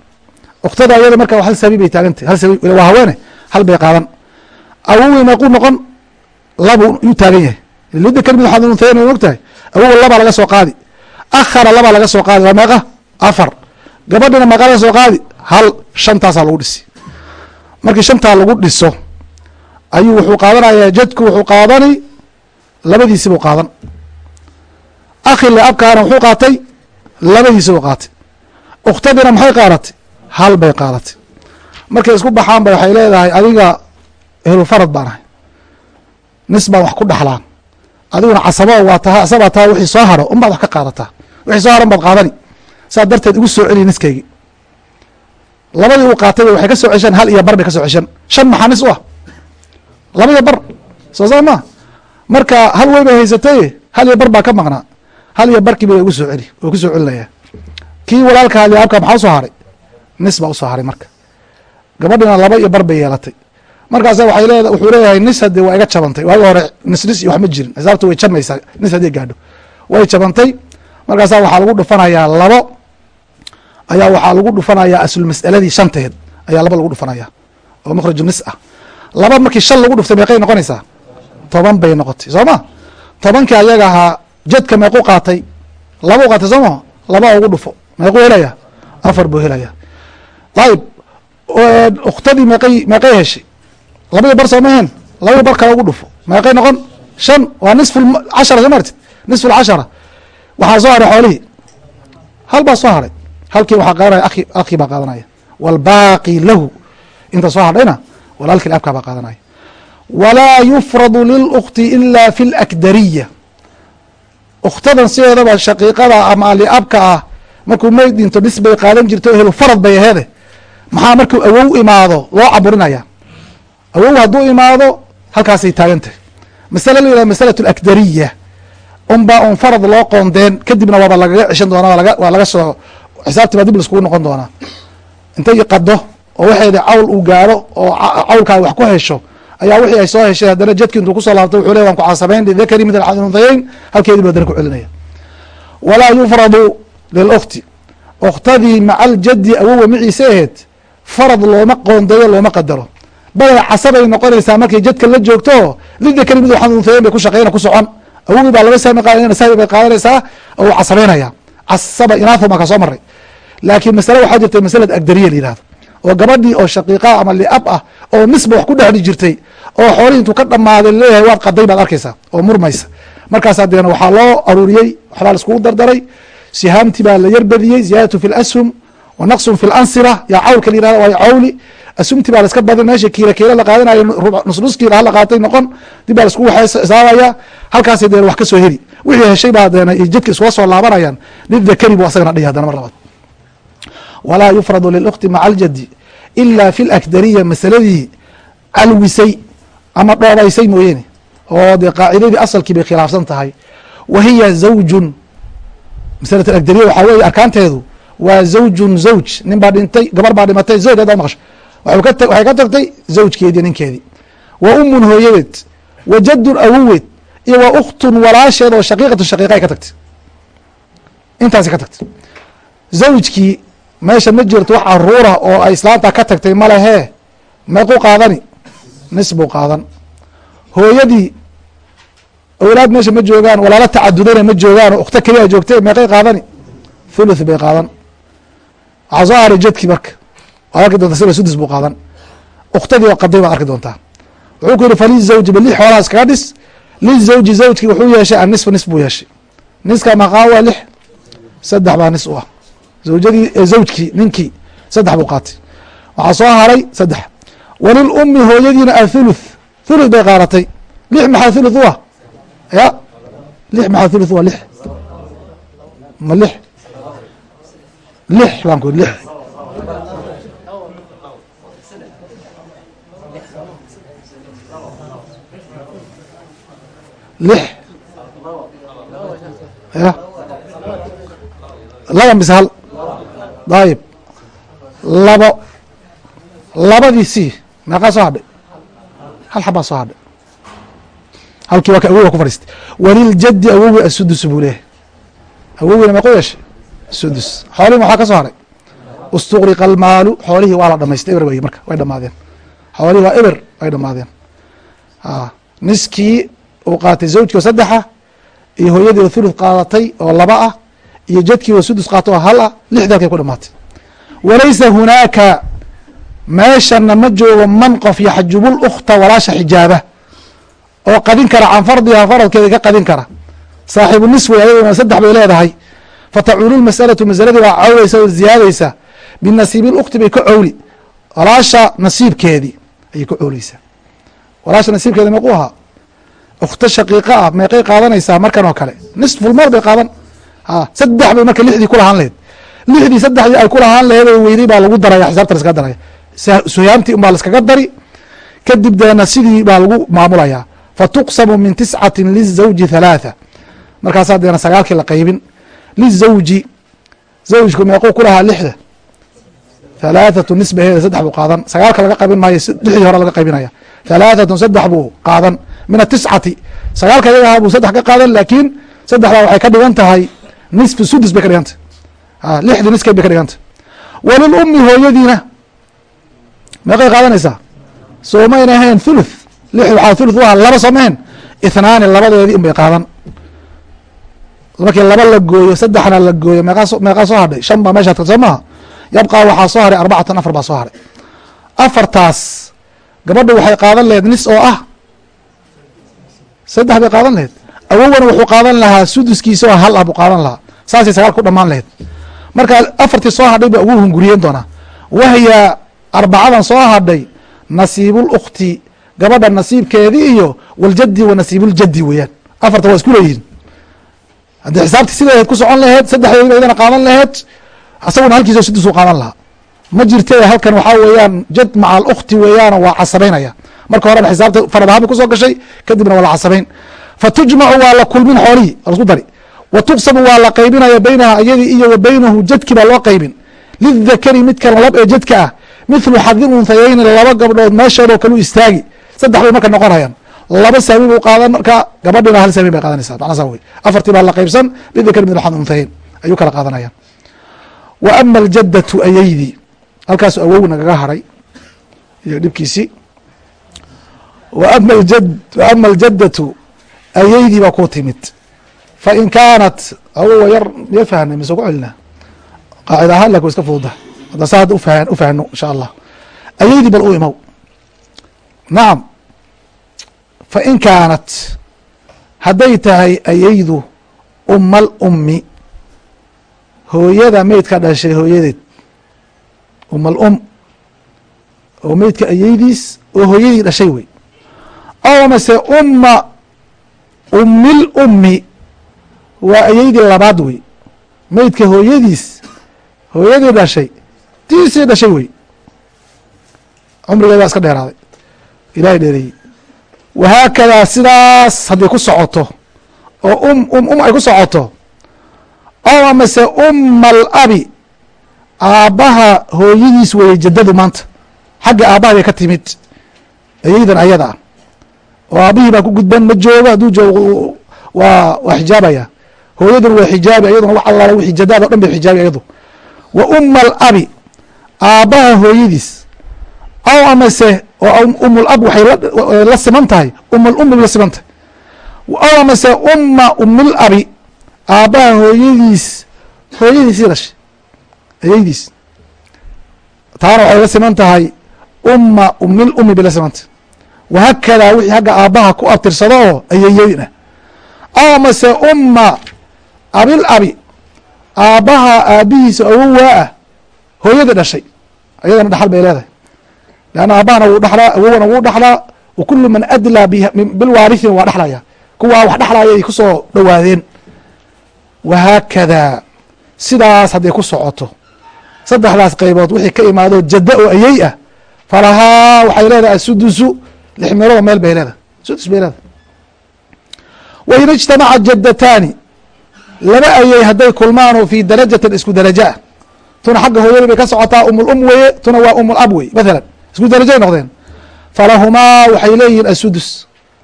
Ukhtada ayada marka hal sabi bay taagantah hal sabi waa haweene hal bay qaadan. Awowi meequu noqon labu yuu taagan yahay. Lida kelmid waxaad untayn og tahay awowa labaa laga soo qaadi. Akhana labaa laga soo qaadi waa meeqa afar. Gabadhina meeqa laga soo qaadi hal shantaasaa lagu dhisi markii shantaa lagu dhiso ayuu wuxuu qaadanayaa jadku wuxuu qaadani labadiisi buu qaadan. Akhi liabkaana wuxuu qaatay labadiisi buu qaatay. Ukhtadina maxay qaadatay? Hal bay qaadatay. Markay isku baxaan ba waxay leedahay adiga ehlufarad baan ahay. Nis baan wax ku dhaxlaan. Adiguna casabo waa taha asabaa taha wixii soo haro unbaad wax ka qaadataa. Wixii soo haran baad qaadani. Saas darteed igu soo celiy niskaygi labadii uu qaatay waxay ka soo hal iyo bar bay ka soo ceshan shan maxaa nis u ah. Laba iyo bar. Soo saa ma? Marka hal wey bay haysatay hal iyo bar baa ka maqnaa. Hal iyo barkii ba igu soo celi oo ku celinaya kii walaalka liaabka maxaa u soo haray? Nis baa u soo haray marka. Gabadhina laba iyo bar bay yeelatay. Markaasa waay leeda wuxuu leeyahay nis hade waa iga jabantay waagi hore nis nis iyo wax ma jirin. Xisaabta way jabmaysaa nis haddii gaadho. Way jabantay. Markaasa waxaa lagu dhufanayaa labo ayaa waxaa lagu dhufanayaa aslul mas'aladii shanteed. Ayaa laba lagu dhufanaya oo mukhraju nis ah. Laba markii shan lagu dhuftay meeqay noqonaysaa? Toban bay noqotay soo ma? Ayaga ahaa jedka meequ qaatay. Laba u qaatay soo laba ugu dhufo. Meequu helaya? Afar buu helaya. Ayib ukhtadii meeqay meeqay heshay labadii bar sooma heen? Labadii bar kale ugu dhufo. Meeqay noqon shan waa nisfu cashara soo martid nisfu waxaa soo haray xoolihii. Hal soo haray halkii waxaa qaadanaya aki akii baa qaadanaya. Wاlbaaqi lahu. Inta soo hadhayna walaalkii laabkaa baa qaadanaya. Walaa yufradu lilukti ila fi lakdariya ukhtadan sideedaba shaqiiqada ama liabka ah markuu meyd dhinto dhis bay qaadan jirto ehlu farad bay aheede maxaa markuu awow imaado loo caburinaya? Awow hadduu imaado halkaasay taagan tahay masale la yihah masalat alakdariya unbaa un farad loo qoondeen kadibna waaba lagaga ceshan doona waa laga soo xisaabtii baa dib laiskugu noqon doonaa. Intay qado oo waxeeda cawl uu gaaro oo cawlkaa wax ku hesho ayaa wixii ay soo heshay haddana jadki intuu ku soo laabtay wuxuu le waan ku casabayn lidakari mid alxadunhayeyn halkeedii bu haddana ku celinaya. Walaa yufradu lilukti ukhtadii maca aljaddi awowa maciise aheed farad looma qoondeeyo looma qadaro. Bale casabay noqonaysaa markay jadka la joogto lidakari mid alxadunhayeyn bay ku shaqeyna ku socon. Awogii baa laba saami qaadana saami bay qaadanaysaa oo uu casabeynaya casaba maa ka soo maray laakiin masale waxaa jirtay masalad agdariya la yihahdo oo gabadhii oo shaqiiqa ama liab ah oo nisba wax ku dhexli jirtay oo xoolihii intuu ka dhamaaday la leeyahay waad qaday baad arkaysaa oo murmaysa. Markaasaa deena waxaa loo aruuriyey waxbaa la iskugu dardaray sihaamtii baa la yarbadiyey ziyaadatu fi lashum wa naqsun fi lansira yaa cawlka la yihahda waayo cawli. Asumti baa laska badin meesha kiila kiila la qaadanayo nusnus kiila hala qaatay noqon. Dib baa laiskugu xisaabaya halkaasay deena wax ka soo heli. Wixii heshay baa deena jidka iskula soo laabanayaan. Lidakari bu asagana dhihi hadana mar labaad walaa yufradu lilukti maca aljadi ila fi lakdariya masaladii calwisay ama dhoobaysay mooyeene oo dee qaacidadii asalkii bay khilaafsan tahay. Wa hiya zawjun masalat alagdariya waxaa weeye arkaanteedu waa zawjun zawj nin baa dhintay gabar baa dhimatay zawj haddaad maqasho. Waxay ka tagtay zawjkeedii ninkeedii. Wa umun hooyadeed wa jadun awoweed iyo wa ukhtun walaasheed oo shaqiiqatu shaqiiqa ay ka tagtay. Intaasay ka tagtay. Zawjkii meesha ma jirto wax caruura oo ay islaanta ka tagtay ma lehee meequu qaadani? Nis buu qaadan. Hooyadii awlaad meesha ma joogaan walaalo tacadudayna ma joogaan oo ukhto keliya joogtay meeqay qaadani? Thuluth bay qaadan. Waxaa soo haray jadkii marka. Waad arki doontaa sila sudus buu qaadan. Ukhtadii oo qaday baad arki doontaa wuxuu ku yihi falizawji ba lix xoolaha iskaga dhis. Lizawji zawjkii wuxuu yeeshay annisfa nis buu yeeshay. Niska maqaa waa lix saddex baa nis u ah zawjadii zawjkii ninkii saddex buu qaatay waxaa soo haray saddex walil umi hooyadiina athuluth thuluth bay qaadatay lix maxaa thuluth u ah ya lix maxaa thuluth ah lix ma lix lix baan ku lix lix ya laba mise hal dayib labo. Labadii si meeqaa soo hadhay. Hal xabaa soo hadhay. Halkii waa ka awoga ku fadhiistay. Waliljadi awowi asudus buu leeyahay. Awowina meequ yeeshay? Sudus xoolihi waxaa ka soo haray istuqriqa almaalu xoolihii waa la dhamaystay. Eber wey marka way dhamaadeen. Xoolihii waa eber way dhamaadeen. Niskii uu qaatay zawjkii oo saddexa iyo hooyadii oo thuluth qaadatay oo laba ah iyo jadkii oo sudus qaato hal ah lixdii halkay ku dhamaatay walaysa hunaaka meeshana ma joogo man qof yaxjubul ukhta walaasha xijaaba oo qadin kara can fardiha faradkeeda ka qadin kara. Saaxiibu niswey ayaduna saddex bay leedahay. Fatacuulu lmasalatu masaladii waa cawleysa oo ziyaadaysa. Binasiibi lukti bay ka cowli walaasha nasiibkeedii ayay ka cowleysaa walaasha nasiibkeeda meequu ahaa ukhto shaqiiqa ah meeqay qaadanaysaa? Markan oo kale. Nisfulmaal bay qaadan saddex bay marka lixdii ku lahaan laheyd lixdii saddexdii ay ku lahaan laheed oo weyday baa lagu daraya xisaabta laskaga daraya suyaamtii unbaa laskaga dari. Kadib deena sidii baa lagu maamulayaa fatuqsamu min tiscati lizawji halaatha markaasaa deena sagaalkii la qaybin. Lizawji zawjku meequu ku lahaa lixda. Halaathatu nisbaheeda saddex buu qaadan. Sagaalka laga qaybin maayo lixdii hore laga qaybinaya. Halaaثatun saddex buu qaadan. Min atiscati sagaalka ayaga ahaa buu saddex ka qaadan laakiin saddexdaa waxay ka dhigan tahay nisfi sudus bay ka dhigan tahay lixdii niskeed bay ka dhigan tahay walilummi hooyadiina meeqay qaadanaysaa soo mayna ahayn thuluth lix waxaa thuluth u aha laba soo mahayn ithnaani labadeedii un bay qaadan. Markii laba la gooyo saddexna la gooyo meeqaa soo hadhay? Shan baa meeshaad soo maha yabqaa waxaa soo haray arbacatan afar baa soo haray. Afartaas gabadha waxay qaadan laheyd nis oo ah saddex bay qaadan laheyd awowana wuxuu qaadan lahaa suduskiisa oo hal ah buu qaadan lahaa. Saasay sagaal ku dhamaan laheyd. Marka afartii soo hadhay ba ugu hunguriyen doonaa. Wahya arbacadan soo hadhay nasiibulukti gabadha nasiibkeedii iyo waljadi wa nasiibuljadi weeyaan. Afarta waa isku leeyihiin haddii xisaabti sideed ku socon laheyd saddexdeediba idana qaadan laheyd. Asaguna halkiisa sudus u qaadan lahaa. Ma jirte halkan waxaa weeyaan jad maca alukti weeyaan waa casabaynaya marka horeba xisaabta faradahabi ku soo gashay kadibna waa la casabayn fatujmacu waa la kulmin xoolihii lasku dari. Wa tuqsamu waa la qaybinaya baynaha iyadii iyo wa baynahu jadki baa loo qaybin. Lidakari midkan lab ee jadka ah mithlu xadi unhayeyni laba gabdhood meesheedoo kalu istaagi. Saddex bay marka noqonayaan. Laba saami buu qaadan marka gabadhiina hal saami bay qaadanaysa macna saa wey afartii baa la qaybsan lidakari mithlu xadi unhayeyn ayuu kala qaadanaya wa ama aljadatu ayaydii halkaasu awow nagaga haray iyo dhibkiisii wa ama aljadatu ayaydii baa ku timid. Fain kaanat awowa yar miya fahnay mise ku celinaa qaacida ahaan laakiin wa iska fududa hadda saa hadda ufa ufahno insha allah. Ayaydii bal u imow. Nacam fain kaanat hadday tahay ayaydu uma alummi hooyada meydka dhashay hooyadeed. Uma alum oo meydka ayeydiis oo hooyadii dhashay wey. Aw mase umma ummil ummi waa ayeydii labaad wey. Meydka hooyadiis hooyadii dhashay tiisii dhashay wey. Cumrigeed baa iska dheeraaday. Ilahay dheereeyey. Wahaakadaa sidaas hadday ku socoto oo um um um ay ku socoto aw amase umma alabi aabbaha hooyadiis weeyey jaddadu maanta. Xagga aabbaha bay ka timid. Ayeydan ayada ah oo aabbihii baa ku gudban ma joogo hadduu joogo waa waa xijaabaya. Hooyaduna waa xijaabi ayaduna wax allaala wixii o dhan bay xijaabi ayadu wa umma alabi aabbaha hooyadiis aw amase oo umulab waxay la siman tahay umalummi la siman tahay. Aw amase umma umilabi aabbaha hooyadiis hooyadiisii dhashay ayeydiis taana waxay la siman tahay umma umil ummi bay la siman tahay wahaakadaa wixii hagga aabbaha ku abtirsado oo ayeyeynah aw amase umma abil abi aabbaha aabbihiisa awowaa ah hooyadii dhashay ayadana dhaxal bay leedahay leanna aabbahana wuu dhalaa awowna wuu dhaxlaa wa kulu man adlaa bilwaarihin waa dhexlaya kuwaa wax dhexlaya ay ku soo dhowaadeen wahaakadaa sidaas hadday ku socoto saddexdaas qaybood wixii ka imaado jadda oo ayey ah falahaa waxay leedahay asudusu lix meeloodoo meel bay leedahay sudus bay leedahay wain ijtamaca jaddataani laba ayey hadday kulmaanoo fii darajatin isku daraja ah tuna xagga hooyadii bay ka socotaa umulum weye tuna waa umulab wey mathalan isku darajay noqdeen falahumaa waxay leeyihiin asudus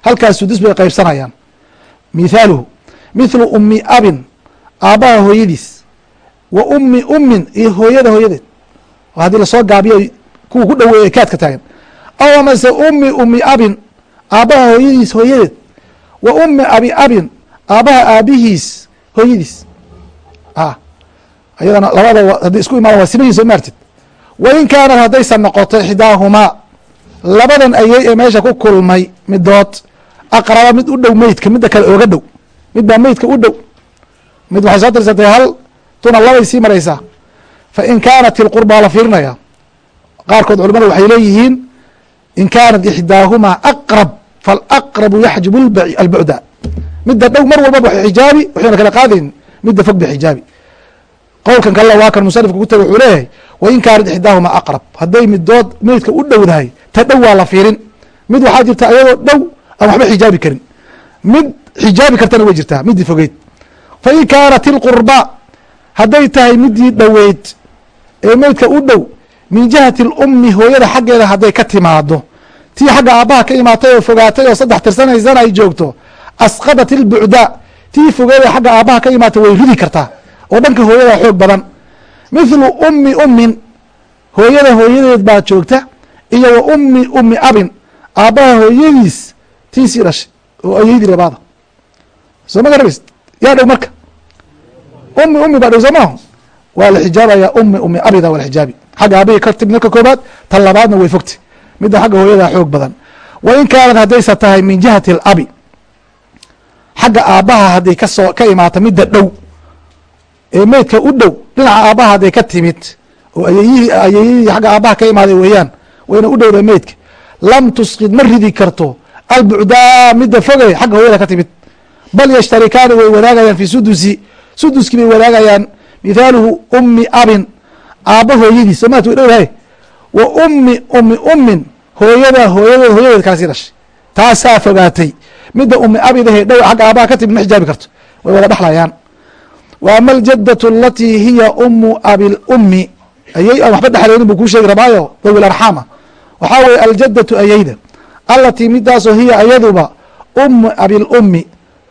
halkaas sudus bay qaybsanayaan mithaaluhu mithlu ummi abin aabbaha hooyadiis wa ummi ummin iyo hooyada hooyadeed oo haddii la soo gaabiyo kuwa ku dhoweeyay kaadka taagan aw amase ummi ummi abin aabbaha hooyadiis hooyadeed. Wa ummi abi abin aabbaha aabihiis hooyadiis. A ayadana labada hadday isku imaadaan waa simayin soo maartid. Wain kaanat haddaysan noqoto ixdaahumaa labadan ayey ee meesha ku kulmay midood aqraba mid u dhow meydka midda kale ooga dhow. Mid baa meydka u dhow. Mid waxay soo tirsatay hal tuna labay sii maraysaa? Fa in kaanat ilqurbaa la fiirinaya qaarkood culimada waxay leeyihiin in kaanat ixdaahumaa aqrab falaqrabu yaxjibu albucda midda dhow mar walbaba waxay xijaabi waxayna kala qaadayn midda fog bay xijaabi qowlkan kalena waa kan musanifka ku taga wuxuu leeyahay wain kaanat ixdaahumaa aqrab hadday midood meydka u dhowdahay ta dhow waa la fiirin mid waxaa jirta ayadoo dhow aan waxba xijaabi karin mid xijaabi kartana way jirtaa middii fogeyd fa in kaanat ilqurba hadday tahay midii dhoweyd ee meydka u dhow min jihati alummi hooyada xaggeeda hadday ka timaado tii xagga aabbaha ka imaatay oo fogaatay oo saddex tirsanaysana ay joogto. Asqadat ilbucdaa tii fogeeda xagga aabbaha ka imaatay way ridi kartaa. Oo dhanka hooyada xoog badan. Mithlu ummi ummin. Hooyada hooyadeed baa joogta. Iyo wa ummi ummi abin. Aabbaha hooyadiis tiisii dhashay oo ayeydii labaada soo ma garamaysid yaa dhow marka. Ummi ummi baa dhow soo maaho waa la xijaabaya ummi ummi abida waa la xagga aabihii ka timid marka koobaad labaadna way fogtay. Midda xagga hooyadaa xoog badan. Wa in kaanad haddaysa tahay min jihati alabi xagga aabbaha hadday ka soo ka imaata midda dhow. Ee meydka u dhow dhinaca aabbaha hadday ka timid oo ayeyihii ayeyihii xagga aabbaha ka imaaday weeyaan wayna u dhowda meydka. Lam tusqid ma ridi karto. Albucdaa midda foge xagga hooyada ka timid. Bal yashtarikaani way wadaagayaan fi sudusi. Suduskii bay wadaagayaan. Mithaaluhu ummi abin aabba hooyadiis somaat way dhowdahay wa ummi ummi ummin hooyada hooyadeed hooyadeed kala sii dhashay taasaa fogaatay. Midda ummi abidahe dhow xagga aabaha ka timid ma xijaabi karto. Way wada dhexlayaan wa ama aljadatu alatii hiya umu abilummi aan waxba dhexlaynin buu kuu sheegi rabaayo dawil arxaama waxaa weye aljadatu ayeyda alatii midaasoo hiya ayaduba umu abilummi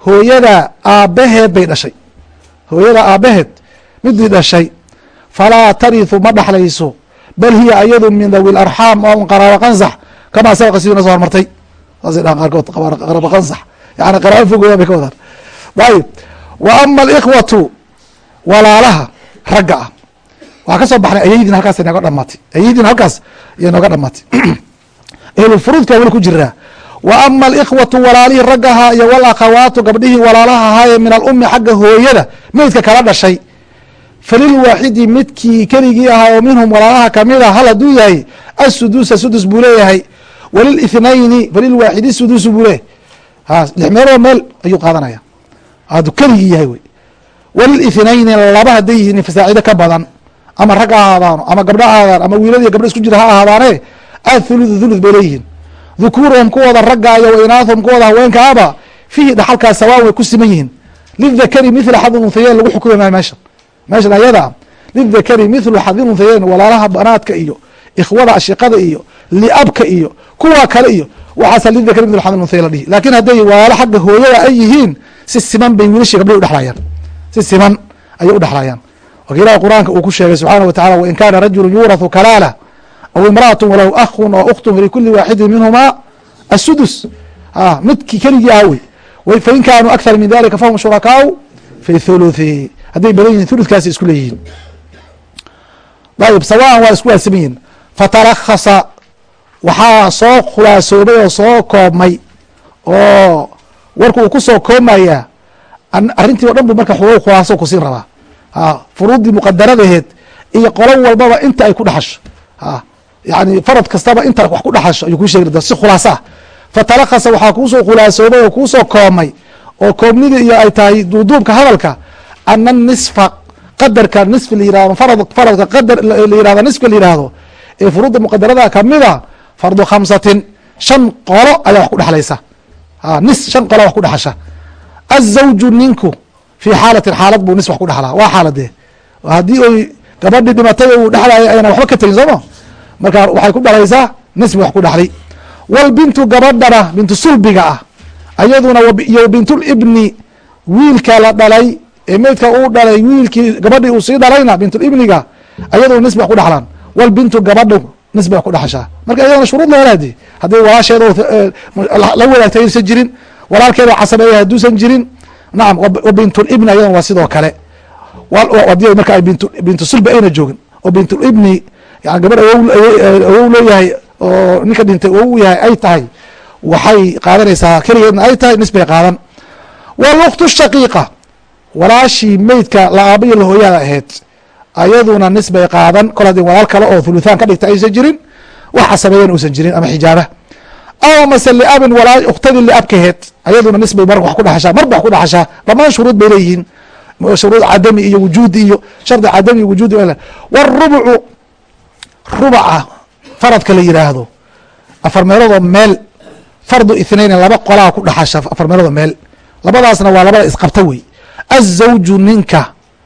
hooyada aabbaheed bay dhashay. Hooyada aabbaheed midii dhashay falaa tarihu ma dhaxlayso bal hiya ayadu min dawi larxaam oo qaraabo qansax kamaa sabaqa sidii na so hormartay saasay dhahan qaarkood qaraabo qansax yani qaraabo fogoya bay ka wadaan ayib wa ama alikhwatu walaalaha ragga ah waxaa ka soo baxnay ayeydiina halkaas nooga dhamaatay ayeydiina halkaas ayay nooga dhamaatay ehlulfuruudka weli ku jiraa wa ama alikhwatu walaalihii raggaha iyo walakhawaatu gabdhihii walaalaha ahaaye min alummi xagga hooyada meydka kala dhashay falilwaaxidi midkii keligii ahaa oo minhum walaalaha ka mid a hal hadduu yahay asudusa sudus buu leeyahay. Walilithnayni falilwaaxidi sudusu buu leeyahay. Ha meeloo meel ayuu qaadanaya. Hadduu keligii yahay wey. Walilithnayni laba hadday yihiin fasaacido ka badan. Ama rag ha ahaadaano ama gabdho ha ahaadaan ama wiiladiyo gabdho isku jira ha ahaadaane athuludu thuluth bay leeyihiin. Dhukuuruhum kuwooda ragga iyo wa inaathum kuwooda haweenkaaba fihi dhaxalkaas sawaan way ku siman yihiin. Lidakari mithla xadi unhayeyn lagu xukumi maayo meeshan meeshan ayada lidakari mithlu xadi unhayeyn walaalaha banaadka iyo ikhwada ashiqada iyo liabka iyo kuwa kale iyo waxaasa lidakari mithlu xadi unhayeyn la dhihi. Laakin hadday walaalo xagga hooyada ay yihiin si siman bay wiilashii gabdhahi udhexlayaan si siman ayay udhexlayaan waka ilahi qur'aanka uu ku sheegay subxaana wa tacala wain kana rajulu yuurathu kalaala aw imraأaة walow akun oo ukhtun likuli waaxidi minhuma asudus midkii keligii aha wey fain kaanuu akthar min dalika fahum shurakaau fi thuluthi hadday badan yihiin thuluthkaasi isku leeyihiin. Ayb sawaan waa isku waasiman yihiin fatalakhasa waxaa soo khulaasoobay oo soo koobmay oo warku uu ku soo koobmaya arrintii o dhan bu marka xoogo khulaaso kusiin rabaa. Furuuddii muqadaradaheed iyo qolo walbaba inta ay ku dhaxasho. Yani farad kastaba inta wax ku dhaxasho ayuu kuu sheegi si khulaasa ah fatalakasa waxaa kuusoo khulaasoobay oo kuusoo koomay oo koobnidii iyo ay tahay duuduubka hadalka ana nisfa qadarka nisfi la yiraahdo farad faradka qadar la yiraahdo nisfka la yihahdo ee furuudda muqadarada kamida fardu khamsatin shan qolo ayaa wax ku dhexlaysa nis shan qolo wax ku dhexasha azawju ninku fii xaalatin xaalad buu nis wax ku dhexlaa waa xaaladee. Haddii oy gabadhii dhimatay uu dhexlayo ayna waxba ka tegin sooma marka waxay ku dhalaysaa nisbi wax ku dhaxlay. Walbintu gabadhana bintu sulbiga ah ayaduna iyo bintulibni wiilka la dhalay ee meydka uu dhalay wiilkii gabadhii uu sii dhalayna bintulibniga ayaduna nisbi wax ku dhaxlaan. Walbintu gabadhu nisbi wax ku dhaxashaa marka iyadana shuruud lahela hadi hadday walaasheeda la wadaagtay aysan jirin walaalkeeda casabeeya hadduusan jirin. Nacam wabintulibni ayadana waa sidoo kale. Hadii marka bintu sulbi ayna joogin. Oo bintulibni yani gabadh awow leeyahay oo ninka dhintay awow yahay ay tahay. Waxay qaadanaysaa keligeedna ay tahay nisbay qaadan. Waluktu shaqiiqa walaashii meydka la aabaiyo lahooyaada ahayd ayaduna nisbay qaadan kol haddii walaal kale oo thuluthaan ka dhigta aysan jirin wax casabeeyan uusan jirin ama xijaaba. Aw mase liabin walaa uktadii liabkaheed ayaduna nisbay mar wax ku dhaxashaa marba wax ku dhaxashaa dhamaan shuruud bay leeyihiin. Shuruud cadami iyo wujuudi iyo shardi cadami iyo wujuudi wاrubucu rubaca faradka la yiraahdo. Afar meeloodoo meel fardu ithnayn laba qolaa ku dhaxasha afar meeloodoo meel. Labadaasna waa labada isqabta wey azawju ninka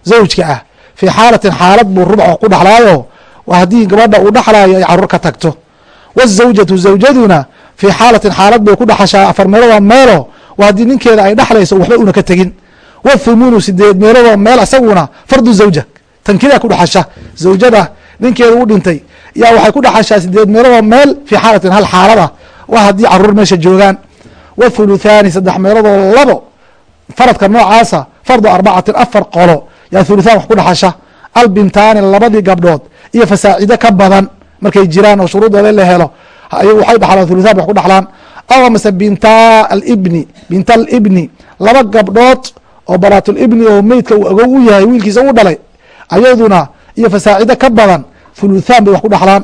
zawjka ah fii xaalatin xaalad buu rubac ku dhaxlaayo haddii gabadha uu dhaxlaayo ay carruur ka tagto wazawjatu zawjaduna fii xaalatin xaalad bay ku dhaxashaa afar meeloodoo meelo waa haddii ninkeeda ay dhexlayso waxba una ka tegin wathumunu sideed meeloodoo meel isaguna fardu zawja tankidaa ku dhaxasha zawjada ninkeeda u dhintay yaa waxay ku dhaxashaa sideed meeloodoo meel fii xaalatin hal xaalada waa haddii carruur meesha joogaan wathuluthaani saddex meeloodoo labo faradka noocaasa fardu arbacatin afar qolo yaa thuluthaan wax ku dhaxasha albintaani labadii gabdhood iyo fasaacido ka badan markay jiraan oo shuruudooda la helo waxay dhaxlaan thuluthaan wax ku dhaxlaan. Aw amase binta alibni binta alibni laba gabdhood oo baraatulibni oo meydka uu agow u yahay wiilkiisa u dhalay ayaduna iyo fasaacido ka badan thuluthaan bay wax ku dhaxlaan.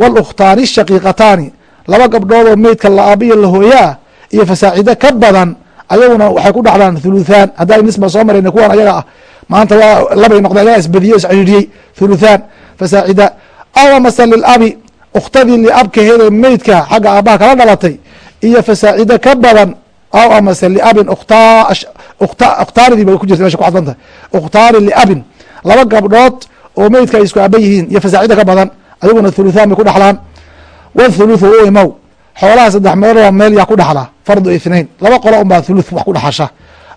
Walukhtaani shaqiiqataani laba gabdhood oo meydka la aabiyo la hooyaa iyo fasaacido ka badan ayaguna waxay ku dhaxlaan thuluthaan. Haddaa nisba soo marayna kuwan ayaga ah maanta waa labay noqdeen ayagaa isbadiye isciriiriyey thuluthaan. Fasaacida aw amase lilabi ukhtadii liabkaheedee meydka xagga aabaha kala dhalatay iyo fasaacida ka badan aw amase liabin ukhtaaridii bay ku jirta meesha ku xadfan tahay. Ukhtaari liabin laba gabdhood oo meydka ay isku aaba yihiin iyo fasaacida ka badan ayaguna thuluthaan bay ku dhaxlaan. Wathuluthu u imow xoolaha saddex meeloo meel yaa ku dhaxlaa fardu ithnain laba qolo un baa thuluth wax ku dhaxasha.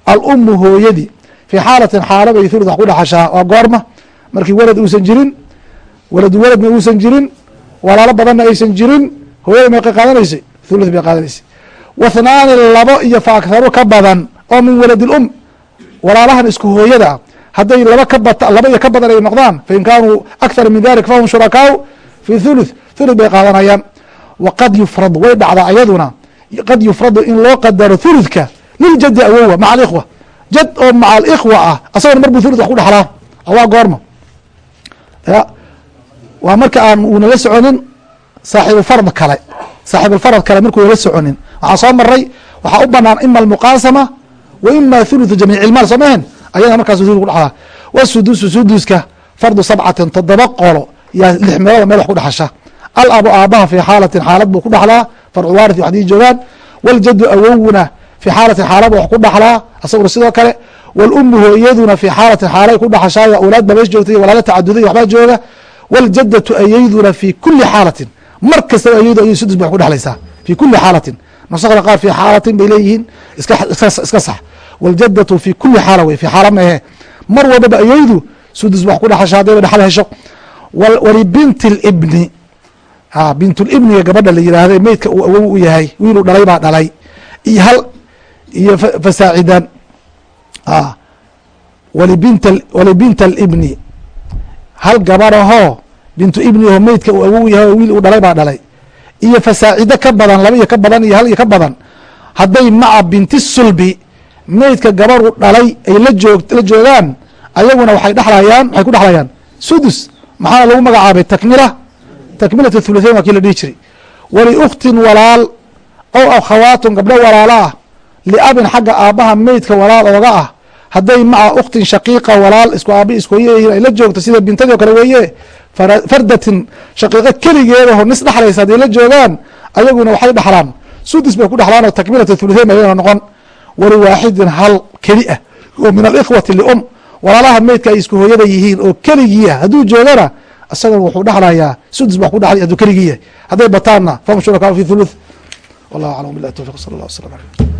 Alummu hooyadii fii xaalatin xaala bay thuluth wax ku dhaxashaa waa goorma markii walad uusan jirin waladu waladna uusan jirin walaalo badanna aysan jirin hooyada meeqay qaadanaysay thuluth bay qaadanaysay. Wathnaani labo iyo fa akharu ka badan oo min waladi lum walaalahan isku hooyada hadday laba ka bat laba iyo ka badan ay noqdaan fain kaanuu akthara min dalik fahum shurakaau fi thuluth thuluth bay qaadanayaan waqad yufradu way dhacdaa ayaduna qad yufradu in loo qadaro thuluthka liljadi awowa maca alikhwa jad oo maca alikhwa ah asagona mar buu thuluth wax ku dhaxlaa waa goorma. Waa marka aan uunala soconin saaxiibulfard kale. Saaxiibulfarad kale markuu nala soconin. Waxaa soo maray waxaa u banaan ima almuqaasama wa ima thuluthu jamiic ilmaal soo mahen ayada markaas thuluth ku dhaxlaa wasudusu suduska fardu sabcatin toddoba qolo yaa lix meelood meel wax ku dhaxasha alabu aabaha fii xaalatin xaalad buu ku dhaxlaa farcu waarith waxdii joogaan waljadu awowna fii xaalatin xaalad wax ku dhaxlaa asaguna sidoo kale. Walumu hooyaduna fii xaalatin xaalay ku dhaxashaayo awlaad baa mees joogtay walaalo tacaduday waxbaa jooga. Waljadatu ayeyduna fii kuli xaalatin mar kastaba ayeydu ayay sudus ba wax ku dhexlaysaa fii kuli xaalatin. Nusakda qaar fii xaalatin bay leeyihiin iska sax. Waljadatu fii kuli xaala wey fii xaala maehe mar walbaba ayeydu sudus wax ku dhaxasha hadayba dhexal hesho. Walibinti libni bintulibniga gabadha la yiraahda meydka uu awow u yahay wiiluu dhalay baa dhalay. Iyo hal iyo fasaacidan. A walibint walibinta alibni hal gabadhahoo bintu ibniho meydka uu awow yahay oo wiil uu dhalay baa dhalay. Iyo fasaacido ka badan laba iyo ka badan iyo hal iyo ka badan. Hadday maca binti sulbi meydka gabadhu dhalay ay la joog la joogaan ayaguna waxay dhexlayaan waxay ku dhexlayaan sudus maxaana lagu magacaabay? Takmila takmilat thuluthain waa kii la dhihi jiray. Waliukhtin walaal ow akhawaatun gabdho walaalo ah liabin xagga aabbaha meydka walaal ooga ah. Hadday maca ukhtin shaqiiqa walaal isku aabi isku hoyayihiin ay la joogto sida bintadii o kale weeye fardatin shaqiiqo keligeedaho nis dhexlaysa hadday la joogaan ayaguna waxay dhexlaan sudus bay ku dhexlaan oo takmilat thuluthain ba ayagana noqon. Waliwaaxidin hal keli ah oo min alikhwati lium walaalaha meydka ay isku hooyada yihiin oo keligii ah hadduu joogana isagana wuxuu dhexlayaa sudus ba ku dhexlay hadduu keligii. Yahay hadday bataanna fahum shurakaau fi thuluth. Wallahu aclam billahi tawfiq sala allah wasalam aleyh